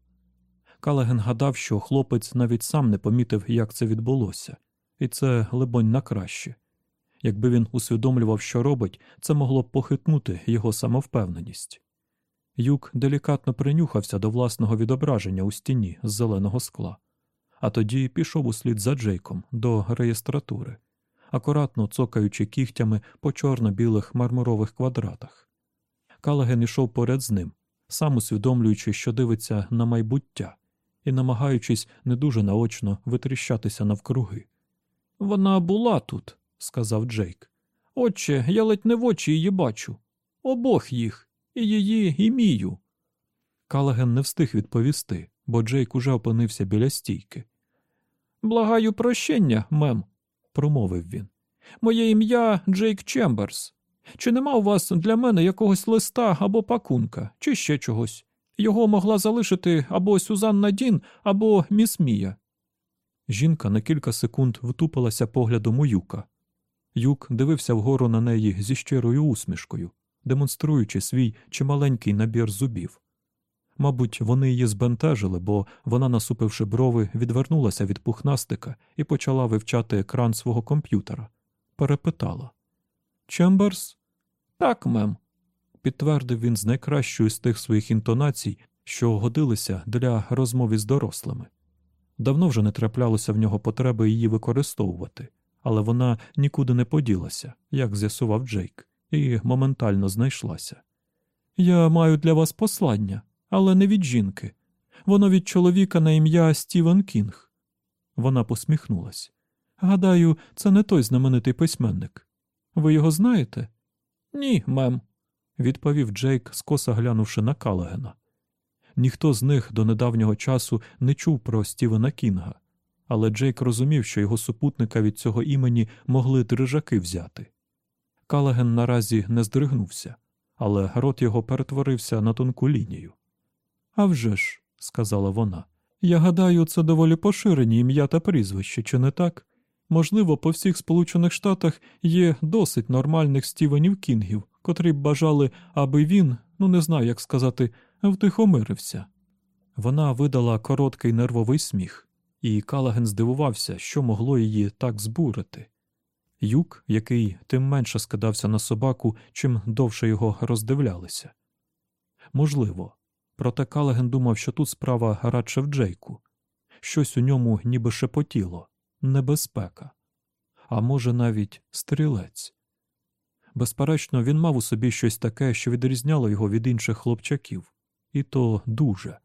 S2: Калаген гадав, що хлопець навіть сам не помітив, як це відбулося, і це, либонь, на краще. Якби він усвідомлював, що робить, це могло б похитнути його самовпевненість. Юк делікатно принюхався до власного відображення у стіні з зеленого скла, а тоді пішов услід за Джейком до реєстратури, акуратно цокаючи кігтями по чорно-білих мармурових квадратах. Калаген ішов поряд з ним, сам усвідомлюючи, що дивиться на майбуття, і намагаючись не дуже наочно витріщатися навкруги. Вона була тут, сказав Джейк. Отче, я ледь не в очі її бачу. Обох їх, і її, і мію. Калаген не встиг відповісти, бо Джейк уже опинився біля стійки. Благаю прощення, мем, промовив він. Моє ім'я Джейк Чемберс. Чи нема у вас для мене якогось листа або пакунка, чи ще чогось? Його могла залишити або Сюзанна Дін, або міс Мія. Жінка на кілька секунд втупилася поглядом у юка. Юк дивився вгору на неї зі щирою усмішкою, демонструючи свій чималенький набір зубів. Мабуть, вони її збентежили, бо вона, насупивши брови, відвернулася від пухнастика і почала вивчати екран свого комп'ютера. Перепитала Чемберс? Так, мем, підтвердив він з найкращою з тих своїх інтонацій, що годилися для розмови з дорослими. Давно вже не траплялося в нього потреби її використовувати, але вона нікуди не поділася, як з'ясував Джейк, і моментально знайшлася. Я маю для вас послання, але не від жінки. Воно від чоловіка на ім'я Стівен Кінг. Вона посміхнулась. Гадаю, це не той знаменитий письменник. Ви його знаєте? Ні, мем, відповів Джейк, скоса глянувши на Калагена. Ніхто з них до недавнього часу не чув про Стівена Кінга, але Джейк розумів, що його супутника від цього імені могли дрижаки взяти. Калаген наразі не здригнувся, але рот його перетворився на тонку лінію. «А вже ж», – сказала вона, я гадаю, це доволі поширені ім'я та прізвище, чи не так? Можливо, по всіх Сполучених Штатах є досить нормальних Стівенів Кінгів, котрі б бажали, аби він, ну не знаю, як сказати, втихомирився. Вона видала короткий нервовий сміх, і Калаген здивувався, що могло її так збурити. Юк, який тим менше скидався на собаку, чим довше його роздивлялися. Можливо, проте Калаген думав, що тут справа радше в Джейку. Щось у ньому ніби шепотіло, небезпека, а може, навіть стрілець. Безперечно, він мав у собі щось таке, що відрізняло його від інших хлопчаків, і то дуже.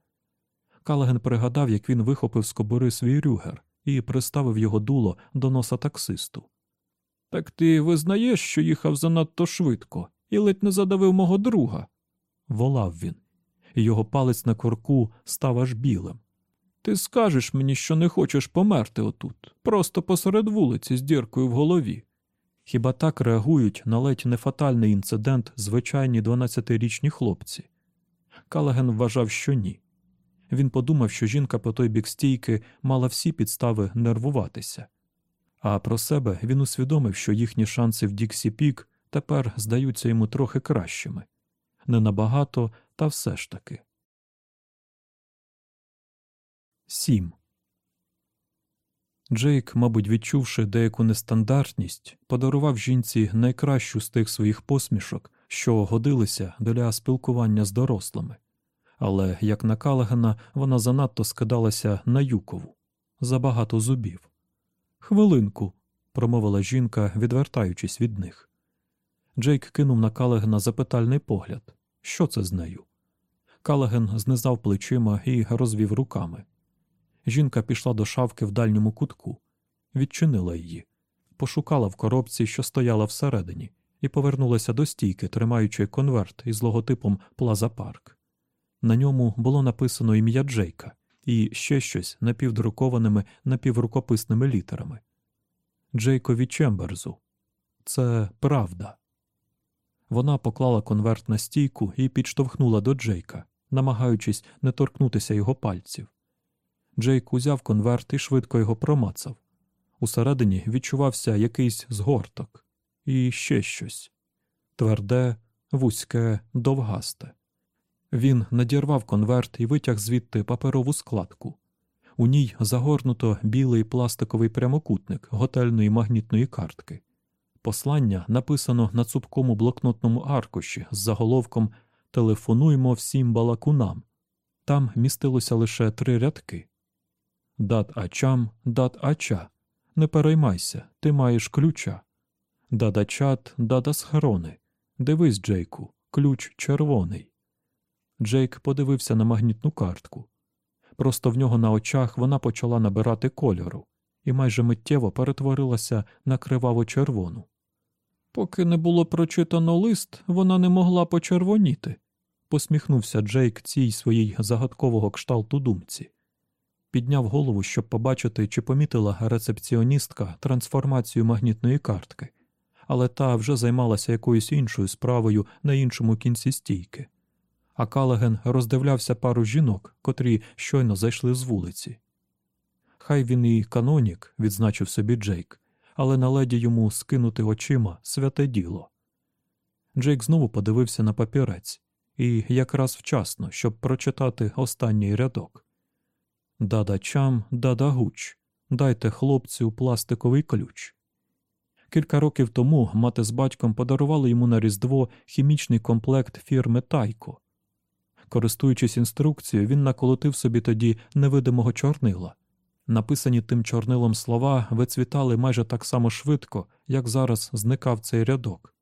S2: Калаген пригадав, як він вихопив з кобури свій рюгер і приставив його дуло до носа таксисту. Так ти визнаєш, що їхав занадто швидко і ледь не задавив мого друга? волав він, і його палець на корку став аж білим. Ти скажеш мені, що не хочеш померти отут, просто посеред вулиці з діркою в голові. Хіба так реагують на ледь не фатальний інцидент звичайні 12-річні хлопці? Калаген вважав, що ні. Він подумав, що жінка по той бік стійки мала всі підстави нервуватися. А про себе він усвідомив, що їхні шанси в Діксі Пік тепер здаються йому трохи кращими. Не набагато, та все ж таки. 7. Джейк, мабуть, відчувши деяку нестандартність, подарував жінці найкращу з тих своїх посмішок, що годилися для спілкування з дорослими. Але, як на Калагена, вона занадто скидалася на юкову забагато зубів. Хвилинку, промовила жінка, відвертаючись від них. Джейк кинув на Калагена запитальний погляд що це з нею. Калаген знизав плечима і розвів руками. Жінка пішла до шавки в дальньому кутку, відчинила її, пошукала в коробці, що стояла всередині, і повернулася до стійки, тримаючи конверт із логотипом Плаза Парк. На ньому було написано ім'я Джейка і ще щось напівдрукованими напіврукописними літерами. Джейкові Чемберзу. Це правда. Вона поклала конверт на стійку і підштовхнула до Джейка, намагаючись не торкнутися його пальців. Джейк узяв конверт і швидко його промацав. Усередині відчувався якийсь згорток і ще щось тверде, вузьке, довгасте. Він надірвав конверт і витяг звідти паперову складку. У ній загорнуто білий пластиковий прямокутник готельної магнітної картки. Послання написано на цупкому блокнотному аркуші з заголовком Телефонуймо всім балакунам. Там містилося лише три рядки. Дат ачам, дат ача. Не переймайся, ти маєш ключа. Дада-чат, дада схорони. Дивись, Джейку, ключ червоний. Джейк подивився на магнітну картку. Просто в нього на очах вона почала набирати кольору і майже миттєво перетворилася на криваво-червону. Поки не було прочитано лист, вона не могла почервоніти, посміхнувся Джейк цій своїй загадкового кшталту думці. Підняв голову, щоб побачити, чи помітила рецепціоністка трансформацію магнітної картки, але та вже займалася якоюсь іншою справою на іншому кінці стійки. А Калаген роздивлявся пару жінок, котрі щойно зайшли з вулиці. Хай він і канонік, відзначив собі Джейк, але на леді йому скинути очима святе діло. Джейк знову подивився на папірець і якраз вчасно, щоб прочитати останній рядок. Дада чам, дада гуч, дайте хлопцю пластиковий ключ. Кілька років тому мати з батьком подарували йому на Різдво хімічний комплект фірми Тайко. Користуючись інструкцією, він наколотив собі тоді невидимого чорнила. Написані тим чорнилом слова вицвітали майже так само швидко, як зараз зникав цей рядок.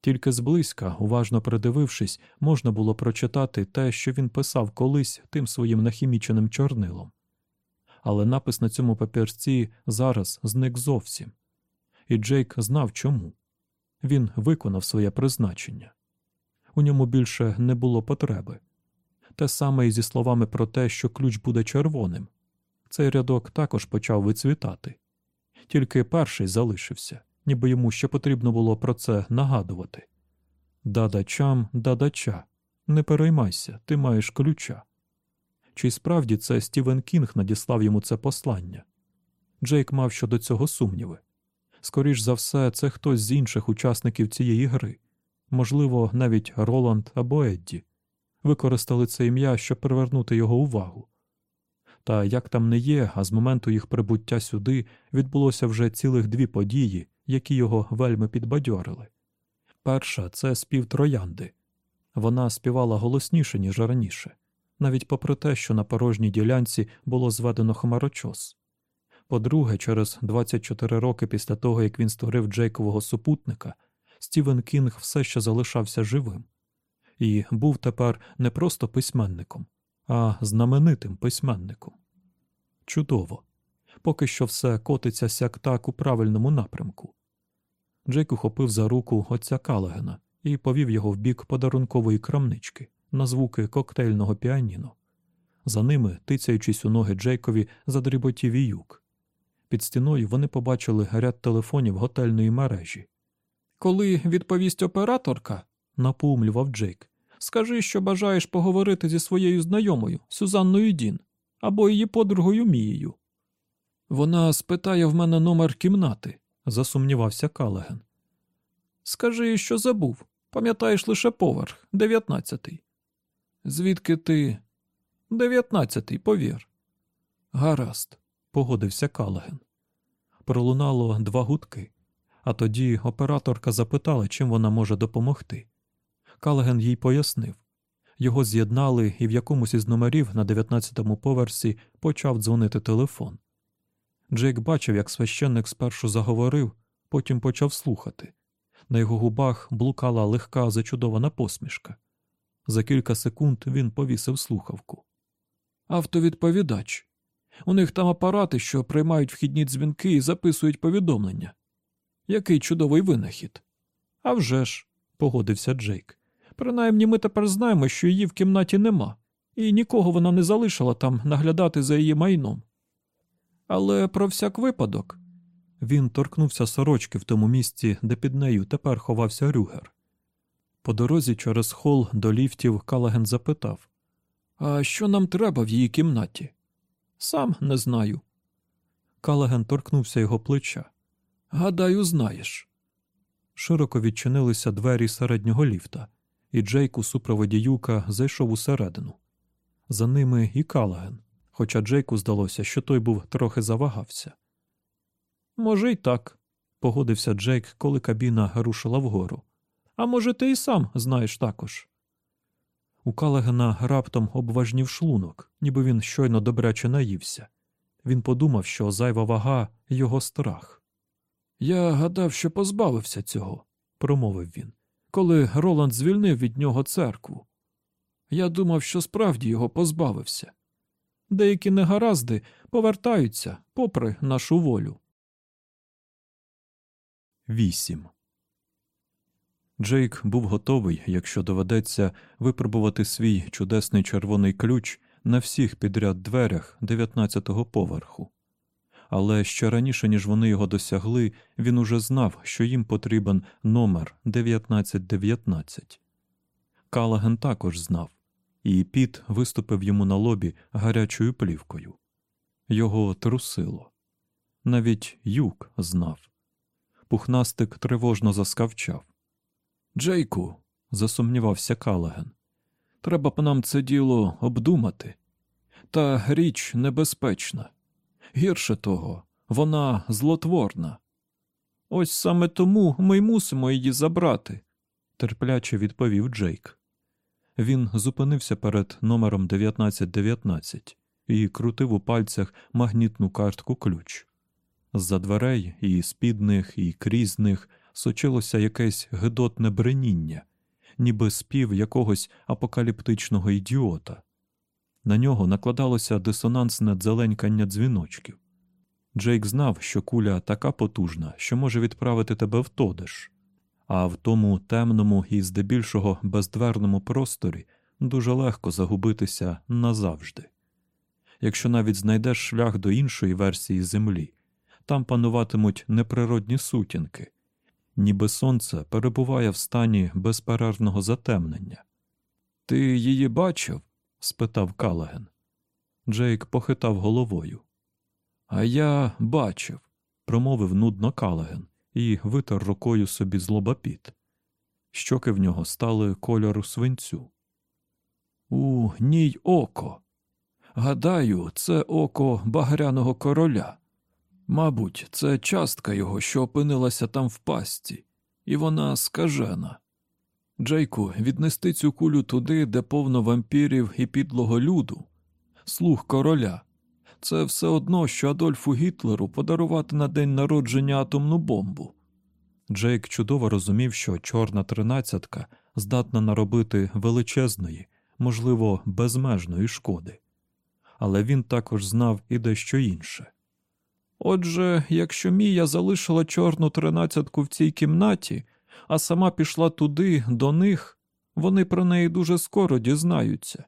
S2: Тільки зблизька, уважно придивившись, можна було прочитати те, що він писав колись тим своїм нахіміченим чорнилом. Але напис на цьому папірці зараз зник зовсім. І Джейк знав чому. Він виконав своє призначення. У ньому більше не було потреби. Те саме і зі словами про те, що ключ буде червоним. Цей рядок також почав вицвітати. Тільки перший залишився, ніби йому ще потрібно було про це нагадувати. Дадачам, дадача, не переймайся, ти маєш ключа. Чи справді це Стівен Кінг надіслав йому це послання? Джейк мав щодо цього сумніви. Скоріш за все, це хтось з інших учасників цієї гри, можливо, навіть Роланд або Едді, використали це ім'я, щоб привернути його увагу. Та як там не є, а з моменту їх прибуття сюди відбулося вже цілих дві події, які його вельми підбадьорили. Перша це спів троянди. Вона співала голосніше, ніж раніше, навіть попри те, що на порожній ділянці було зведено хмарочос. По-друге, через 24 роки після того, як він створив Джейкового супутника, Стівен Кінг все ще залишався живим і був тепер не просто письменником, а знаменитим письменником. Чудово. Поки що все котиться сяк так у правильному напрямку. Джейк ухопив за руку отця Калагена і повів його в бік подарункової крамнички на звуки коктейльного піаніно. За ними, тицяючись у ноги Джейкові, задріботів і юк. Під стіною вони побачили ряд телефонів готельної мережі. Коли відповість операторка, напоумлював Джейк, скажи, що бажаєш поговорити зі своєю знайомою Сюзанною Дін або її подругою Мією. Вона спитає в мене номер кімнати, засумнівався Калаген. Скажи, що забув. Пам'ятаєш лише поверх, дев'ятнадцятий. Звідки ти? Дев'ятнадцятий, повір. Гаразд, погодився Калаген. Пролунало два гудки, а тоді операторка запитала, чим вона може допомогти. Калаген їй пояснив. Його з'єднали, і в якомусь із номерів на 19-му поверсі почав дзвонити телефон. Джейк бачив, як священник спершу заговорив, потім почав слухати. На його губах блукала легка зачудована посмішка. За кілька секунд він повісив слухавку. Автовідповідач. У них там апарати, що приймають вхідні дзвінки і записують повідомлення. Який чудовий винахід. «А вже ж», – погодився Джейк. Принаймні ми тепер знаємо, що її в кімнаті нема, і нікого вона не залишила там наглядати за її майном. Але про всяк випадок він торкнувся сорочки в тому місці, де під нею тепер ховався рюгер. По дорозі через хол до ліфтів Калаген запитав А що нам треба в її кімнаті? Сам не знаю. Калаген торкнувся його плеча. Гадаю, знаєш. Широко відчинилися двері середнього ліфта, і Джейк у супроводі юка зайшов усередину. За ними і Калаген, хоча Джейку здалося, що той був трохи завагався. Може, й так, погодився Джейк, коли кабіна рушила вгору. А може, ти і сам знаєш також. У Калагена раптом обважнів шлунок, ніби він щойно добряче наївся. Він подумав, що зайва вага його страх. Я гадав, що позбавився цього, промовив він, коли Роланд звільнив від нього церкву. Я думав, що справді його позбавився. Деякі негаразди повертаються попри нашу волю. 8. Джейк був готовий, якщо доведеться, випробувати свій чудесний червоний ключ на всіх підряд дверях 19-го поверху. Але ще раніше, ніж вони його досягли, він уже знав, що їм потрібен номер 1919. Калаген також знав, і піт виступив йому на лобі гарячою плівкою. Його трусило. Навіть юк знав. Пухнастик тривожно заскавчав. Джейку, засумнівався Калаген, треба б нам це діло обдумати. Та річ небезпечна. Гірше того, вона злотворна. Ось саме тому ми й мусимо її забрати, терпляче відповів Джейк. Він зупинився перед номером 1919 і крутив у пальцях магнітну картку ключ. З-за дверей, і з-під них, і крізь них сочилося якесь гидотне бреніння, ніби спів якогось апокаліптичного ідіота. На нього накладалося дисонансне дзеленькання дзвіночків. Джейк знав, що куля така потужна, що може відправити тебе в тодеш, а в тому темному і здебільшого бездверному просторі дуже легко загубитися назавжди. Якщо навіть знайдеш шлях до іншої версії землі, там пануватимуть неприродні сутінки, ніби сонце перебуває в стані безперервного затемнення. Ти її бачив? спитав Калаген. Джейк похитав головою. А я бачив, промовив нудно Калаген і витер рукою собі злобопіт. Щоки в нього стали кольору свинцю. У ній око. Гадаю, це око багряного короля. Мабуть, це частка його, що опинилася там в пастці, і вона скажена. Джейку, віднести цю кулю туди, де повно вампірів і підлого люду, слух короля. Це все одно, що Адольфу Гітлеру подарувати на день народження атомну бомбу. Джейк чудово розумів, що чорна тринадцятка здатна наробити величезної, можливо, безмежної шкоди. Але він також знав і дещо інше. Отже, якщо Мія залишила чорну тринадцятку в цій кімнаті, а сама пішла туди, до них, вони про неї дуже скоро дізнаються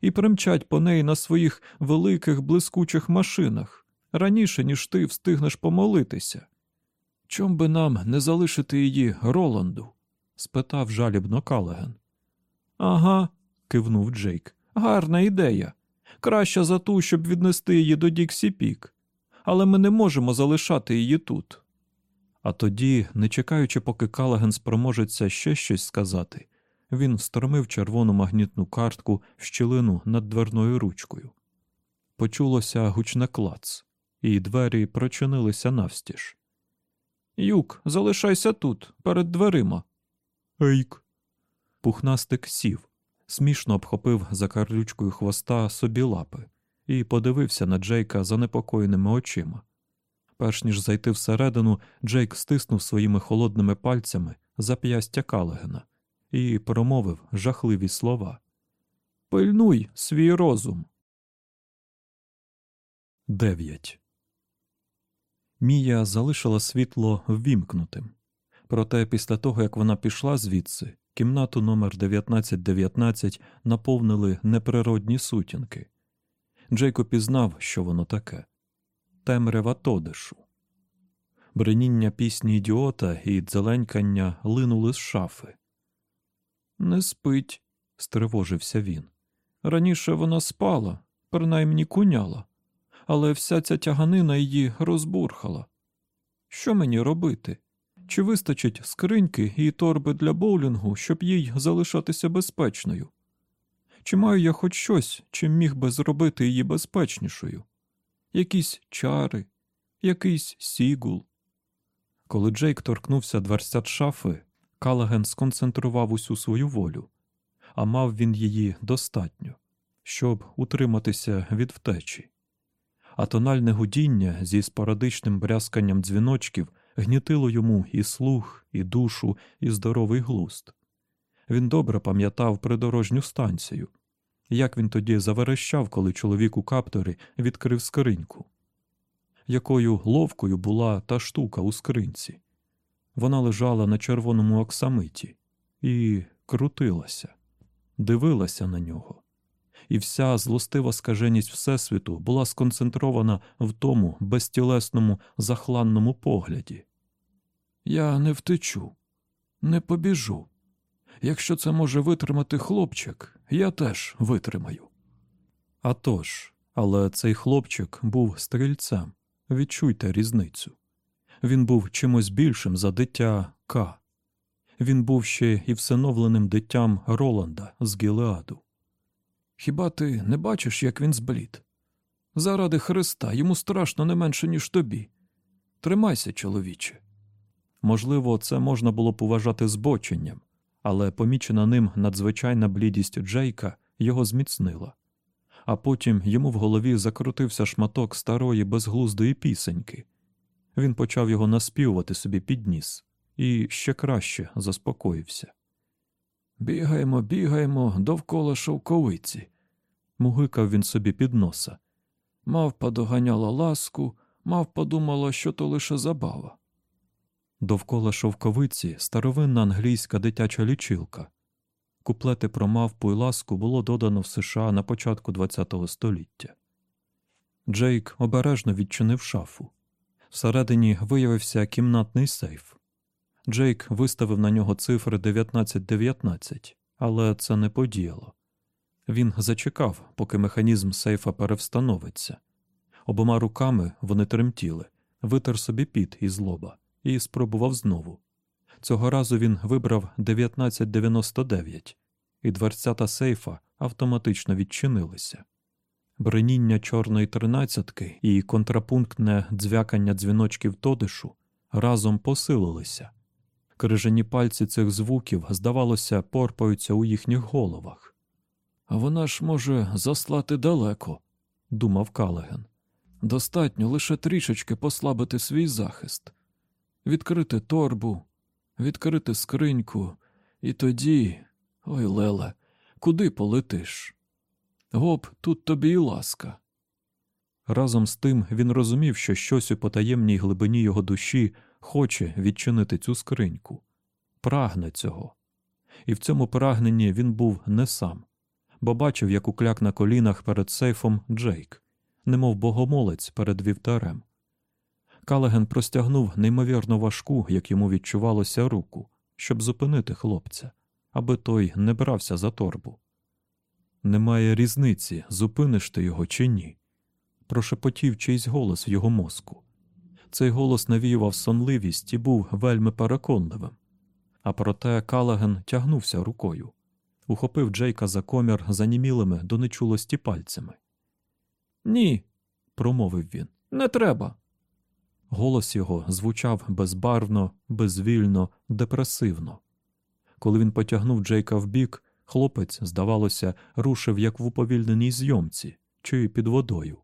S2: і примчать по неї на своїх великих блискучих машинах раніше, ніж ти встигнеш помолитися. Чом би нам не залишити її Роланду? спитав жалібно Калаген. Ага, кивнув Джейк. Гарна ідея. Краща за ту, щоб віднести її до Діксі Пік. Але ми не можемо залишати її тут. А тоді, не чекаючи, поки Калаген спроможеться ще щось сказати, він встромив червону магнітну картку в щілину над дверною ручкою. Почулося гучне клац, і двері прочинилися навстіж. Юк, залишайся тут, перед дверима. Ейк. Пухнастик сів, смішно обхопив за карлючкою хвоста собі лапи і подивився на Джейка занепокоєними очима. Перш ніж зайти всередину, Джейк стиснув своїми холодними пальцями зап'ястя Калегена і промовив жахливі слова. Пильнуй свій розум. 9. Мія залишила світло ввімкнутим. Проте після того, як вона пішла звідси, кімнату номер 1919 наповнили неприродні сутінки. Джейко пізнав, що воно таке темрява тодишу. Бреніння пісні ідіота і дзеленькання линули з шафи. Не спить, стривожився він. Раніше вона спала, принаймні куняла, але вся ця тяганина її розбурхала. Що мені робити? Чи вистачить скриньки і торби для боулінгу, щоб їй залишатися безпечною? Чи маю я хоч щось, чим міг би зробити її безпечнішою? Якісь чари, якийсь сігул. Коли Джейк торкнувся дверцят шафи, Калаген сконцентрував усю свою волю, а мав він її достатньо, щоб утриматися від втечі. А тональне гудіння зі спорадичним брязканням дзвіночків гнітило йому і слух, і душу, і здоровий глуст. Він добре пам'ятав придорожню станцію, як він тоді заверещав, коли чоловік у капторі відкрив скриньку. Якою ловкою була та штука у скринці. Вона лежала на червоному оксамиті і крутилася, дивилася на нього, і вся злостива скаженість Всесвіту була сконцентрована в тому безтілесному захланному погляді. Я не втечу, не побіжу. Якщо це може витримати хлопчик, я теж витримаю. А тож, але цей хлопчик був стрільцем. Відчуйте різницю. Він був чимось більшим за дитя К. Він був ще і всиновленим дитям Роланда з Гілеаду. Хіба ти не бачиш, як він зблід? Заради Христа йому страшно не менше, ніж тобі. Тримайся, чоловіче. Можливо, це можна було б вважати збоченням, але помічена ним надзвичайна блідість Джейка його зміцнила. А потім йому в голові закрутився шматок старої безглуздої пісеньки. Він почав його наспівувати собі під ніс і ще краще заспокоївся. Бігаємо, бігаємо довкола шовковиці, мугикав він собі під носа. Мавпа доганяла ласку, мавпа думала, що то лише забава. Довкола шовковиці старовинна англійська дитяча лічилка. Куплети про мавпу і ласку було додано в США на початку ХХ століття. Джейк обережно відчинив шафу. Всередині виявився кімнатний сейф. Джейк виставив на нього цифри 1919, але це не подіяло. Він зачекав, поки механізм сейфа перевстановиться. Обома руками вони тремтіли, витер собі піт із лоба і спробував знову. Цього разу він вибрав 1999, і дверцята сейфа автоматично відчинилися. Бреніння чорної тринадцятки і контрапунктне дзвякання дзвіночків тодишу разом посилилися. Крижані пальці цих звуків, здавалося, порпаються у їхніх головах. А вона ж може заслати далеко, думав Калаген. Достатньо лише трішечки послабити свій захист, відкрити торбу, відкрити скриньку, і тоді, ой Леле, куди полетиш? Гоп, тут тобі і ласка. Разом з тим він розумів, що щось у потаємній глибині його душі хоче відчинити цю скриньку, прагне цього. І в цьому прагненні він був не сам, бо бачив, як укляк на колінах перед сейфом Джейк, немов богомолець перед вівтарем. Калаген простягнув неймовірно важку, як йому відчувалося, руку, щоб зупинити хлопця, аби той не брався за торбу. Немає різниці, зупиниш ти його чи ні. Прошепотів чийсь голос в його мозку. Цей голос навіював сонливість і був вельми переконливим. А проте Калаген тягнувся рукою, ухопив Джейка за комір занімілими до нечулості пальцями. Ні, промовив він, не треба. Голос його звучав безбарвно, безвільно, депресивно. Коли він потягнув Джейка вбік, хлопець, здавалося, рушив як в уповільненій зйомці чи під водою.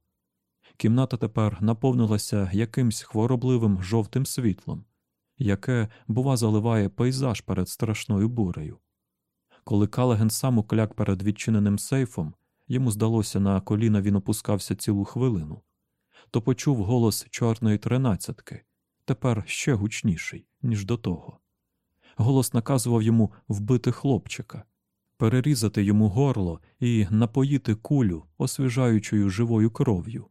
S2: Кімната тепер наповнилася якимсь хворобливим жовтим світлом, яке, бува, заливає пейзаж перед страшною бурею. Коли Калаген сам укляк перед відчиненим сейфом, йому здалося, на коліна він опускався цілу хвилину, то почув голос чорної тринадцятки, тепер ще гучніший, ніж до того. Голос наказував йому вбити хлопчика, перерізати йому горло і напоїти кулю освіжаючою живою кров'ю.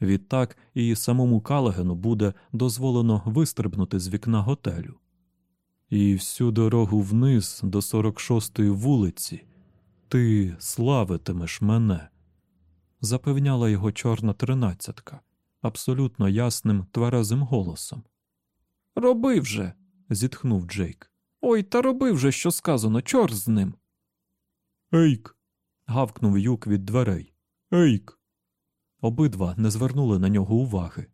S2: Відтак і самому Калагену буде дозволено вистрибнути з вікна готелю. І всю дорогу вниз до 46-ї вулиці ти славитимеш мене, запевняла його чорна тринадцятка абсолютно ясним тверезим голосом. Роби вже,
S1: зітхнув Джейк. Ой, та роби вже, що сказано, чорт з ним. Ейк. гавкнув юк від дверей. Ейк. Обидва не звернули на нього уваги.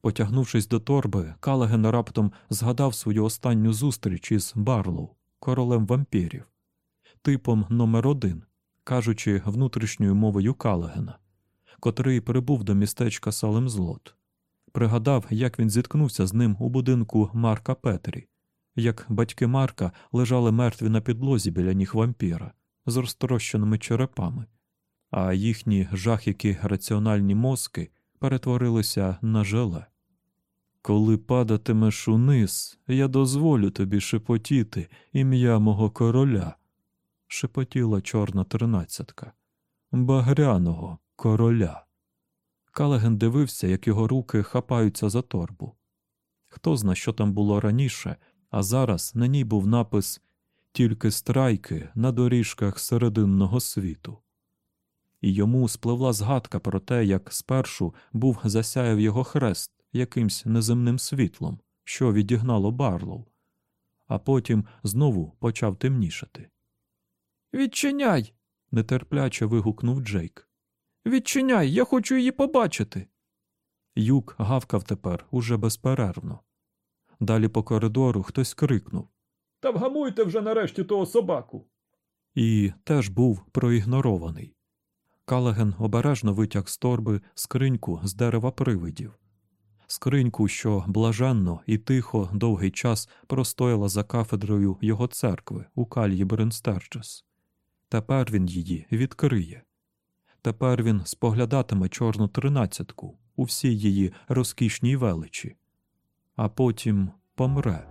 S1: Потягнувшись до торби, Калаген раптом згадав свою останню зустріч із Барлоу, королем вампірів, типом номер один, кажучи внутрішньою мовою Калагена, котрий прибув до містечка Салемзлот. Пригадав, як він зіткнувся з ним у будинку Марка Петрі, як батьки Марка лежали мертві на підлозі біля ніг вампіра з розтрощеними черепами, а їхні жахіки раціональні мозки перетворилися на желе. Коли падатимеш униз, я дозволю тобі шепотіти ім'я мого короля, шепотіла чорна тринадцятка, багряного короля. Калеген дивився, як його руки хапаються за торбу. Хто зна, що там було раніше, а зараз на ній був напис Тільки страйки на доріжках серединного світу. І йому спливла згадка про те, як спершу був засяяв його хрест якимсь неземним світлом, що відігнало Барлоу, а потім знову почав темнішати. Відчиняй. нетерпляче вигукнув Джейк. Відчиняй, я хочу її побачити. Юк гавкав тепер уже безперервно. Далі по коридору хтось крикнув
S2: Та вгамуйте вже нарешті того собаку.
S1: і теж був проігнорований. Калаген обережно витяг з торби скриньку з дерева привидів. Скриньку, що блаженно і тихо довгий час простояла за кафедрою його церкви у кальї Бренстерчес. Тепер він її відкриє. Тепер він споглядатиме чорну тринадцятку у всій її розкішній величі, а потім помре,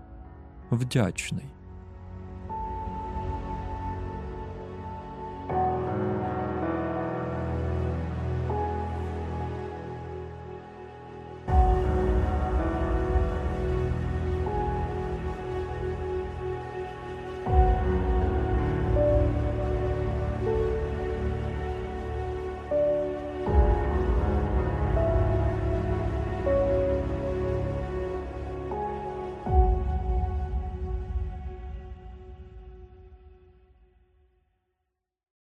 S1: вдячний.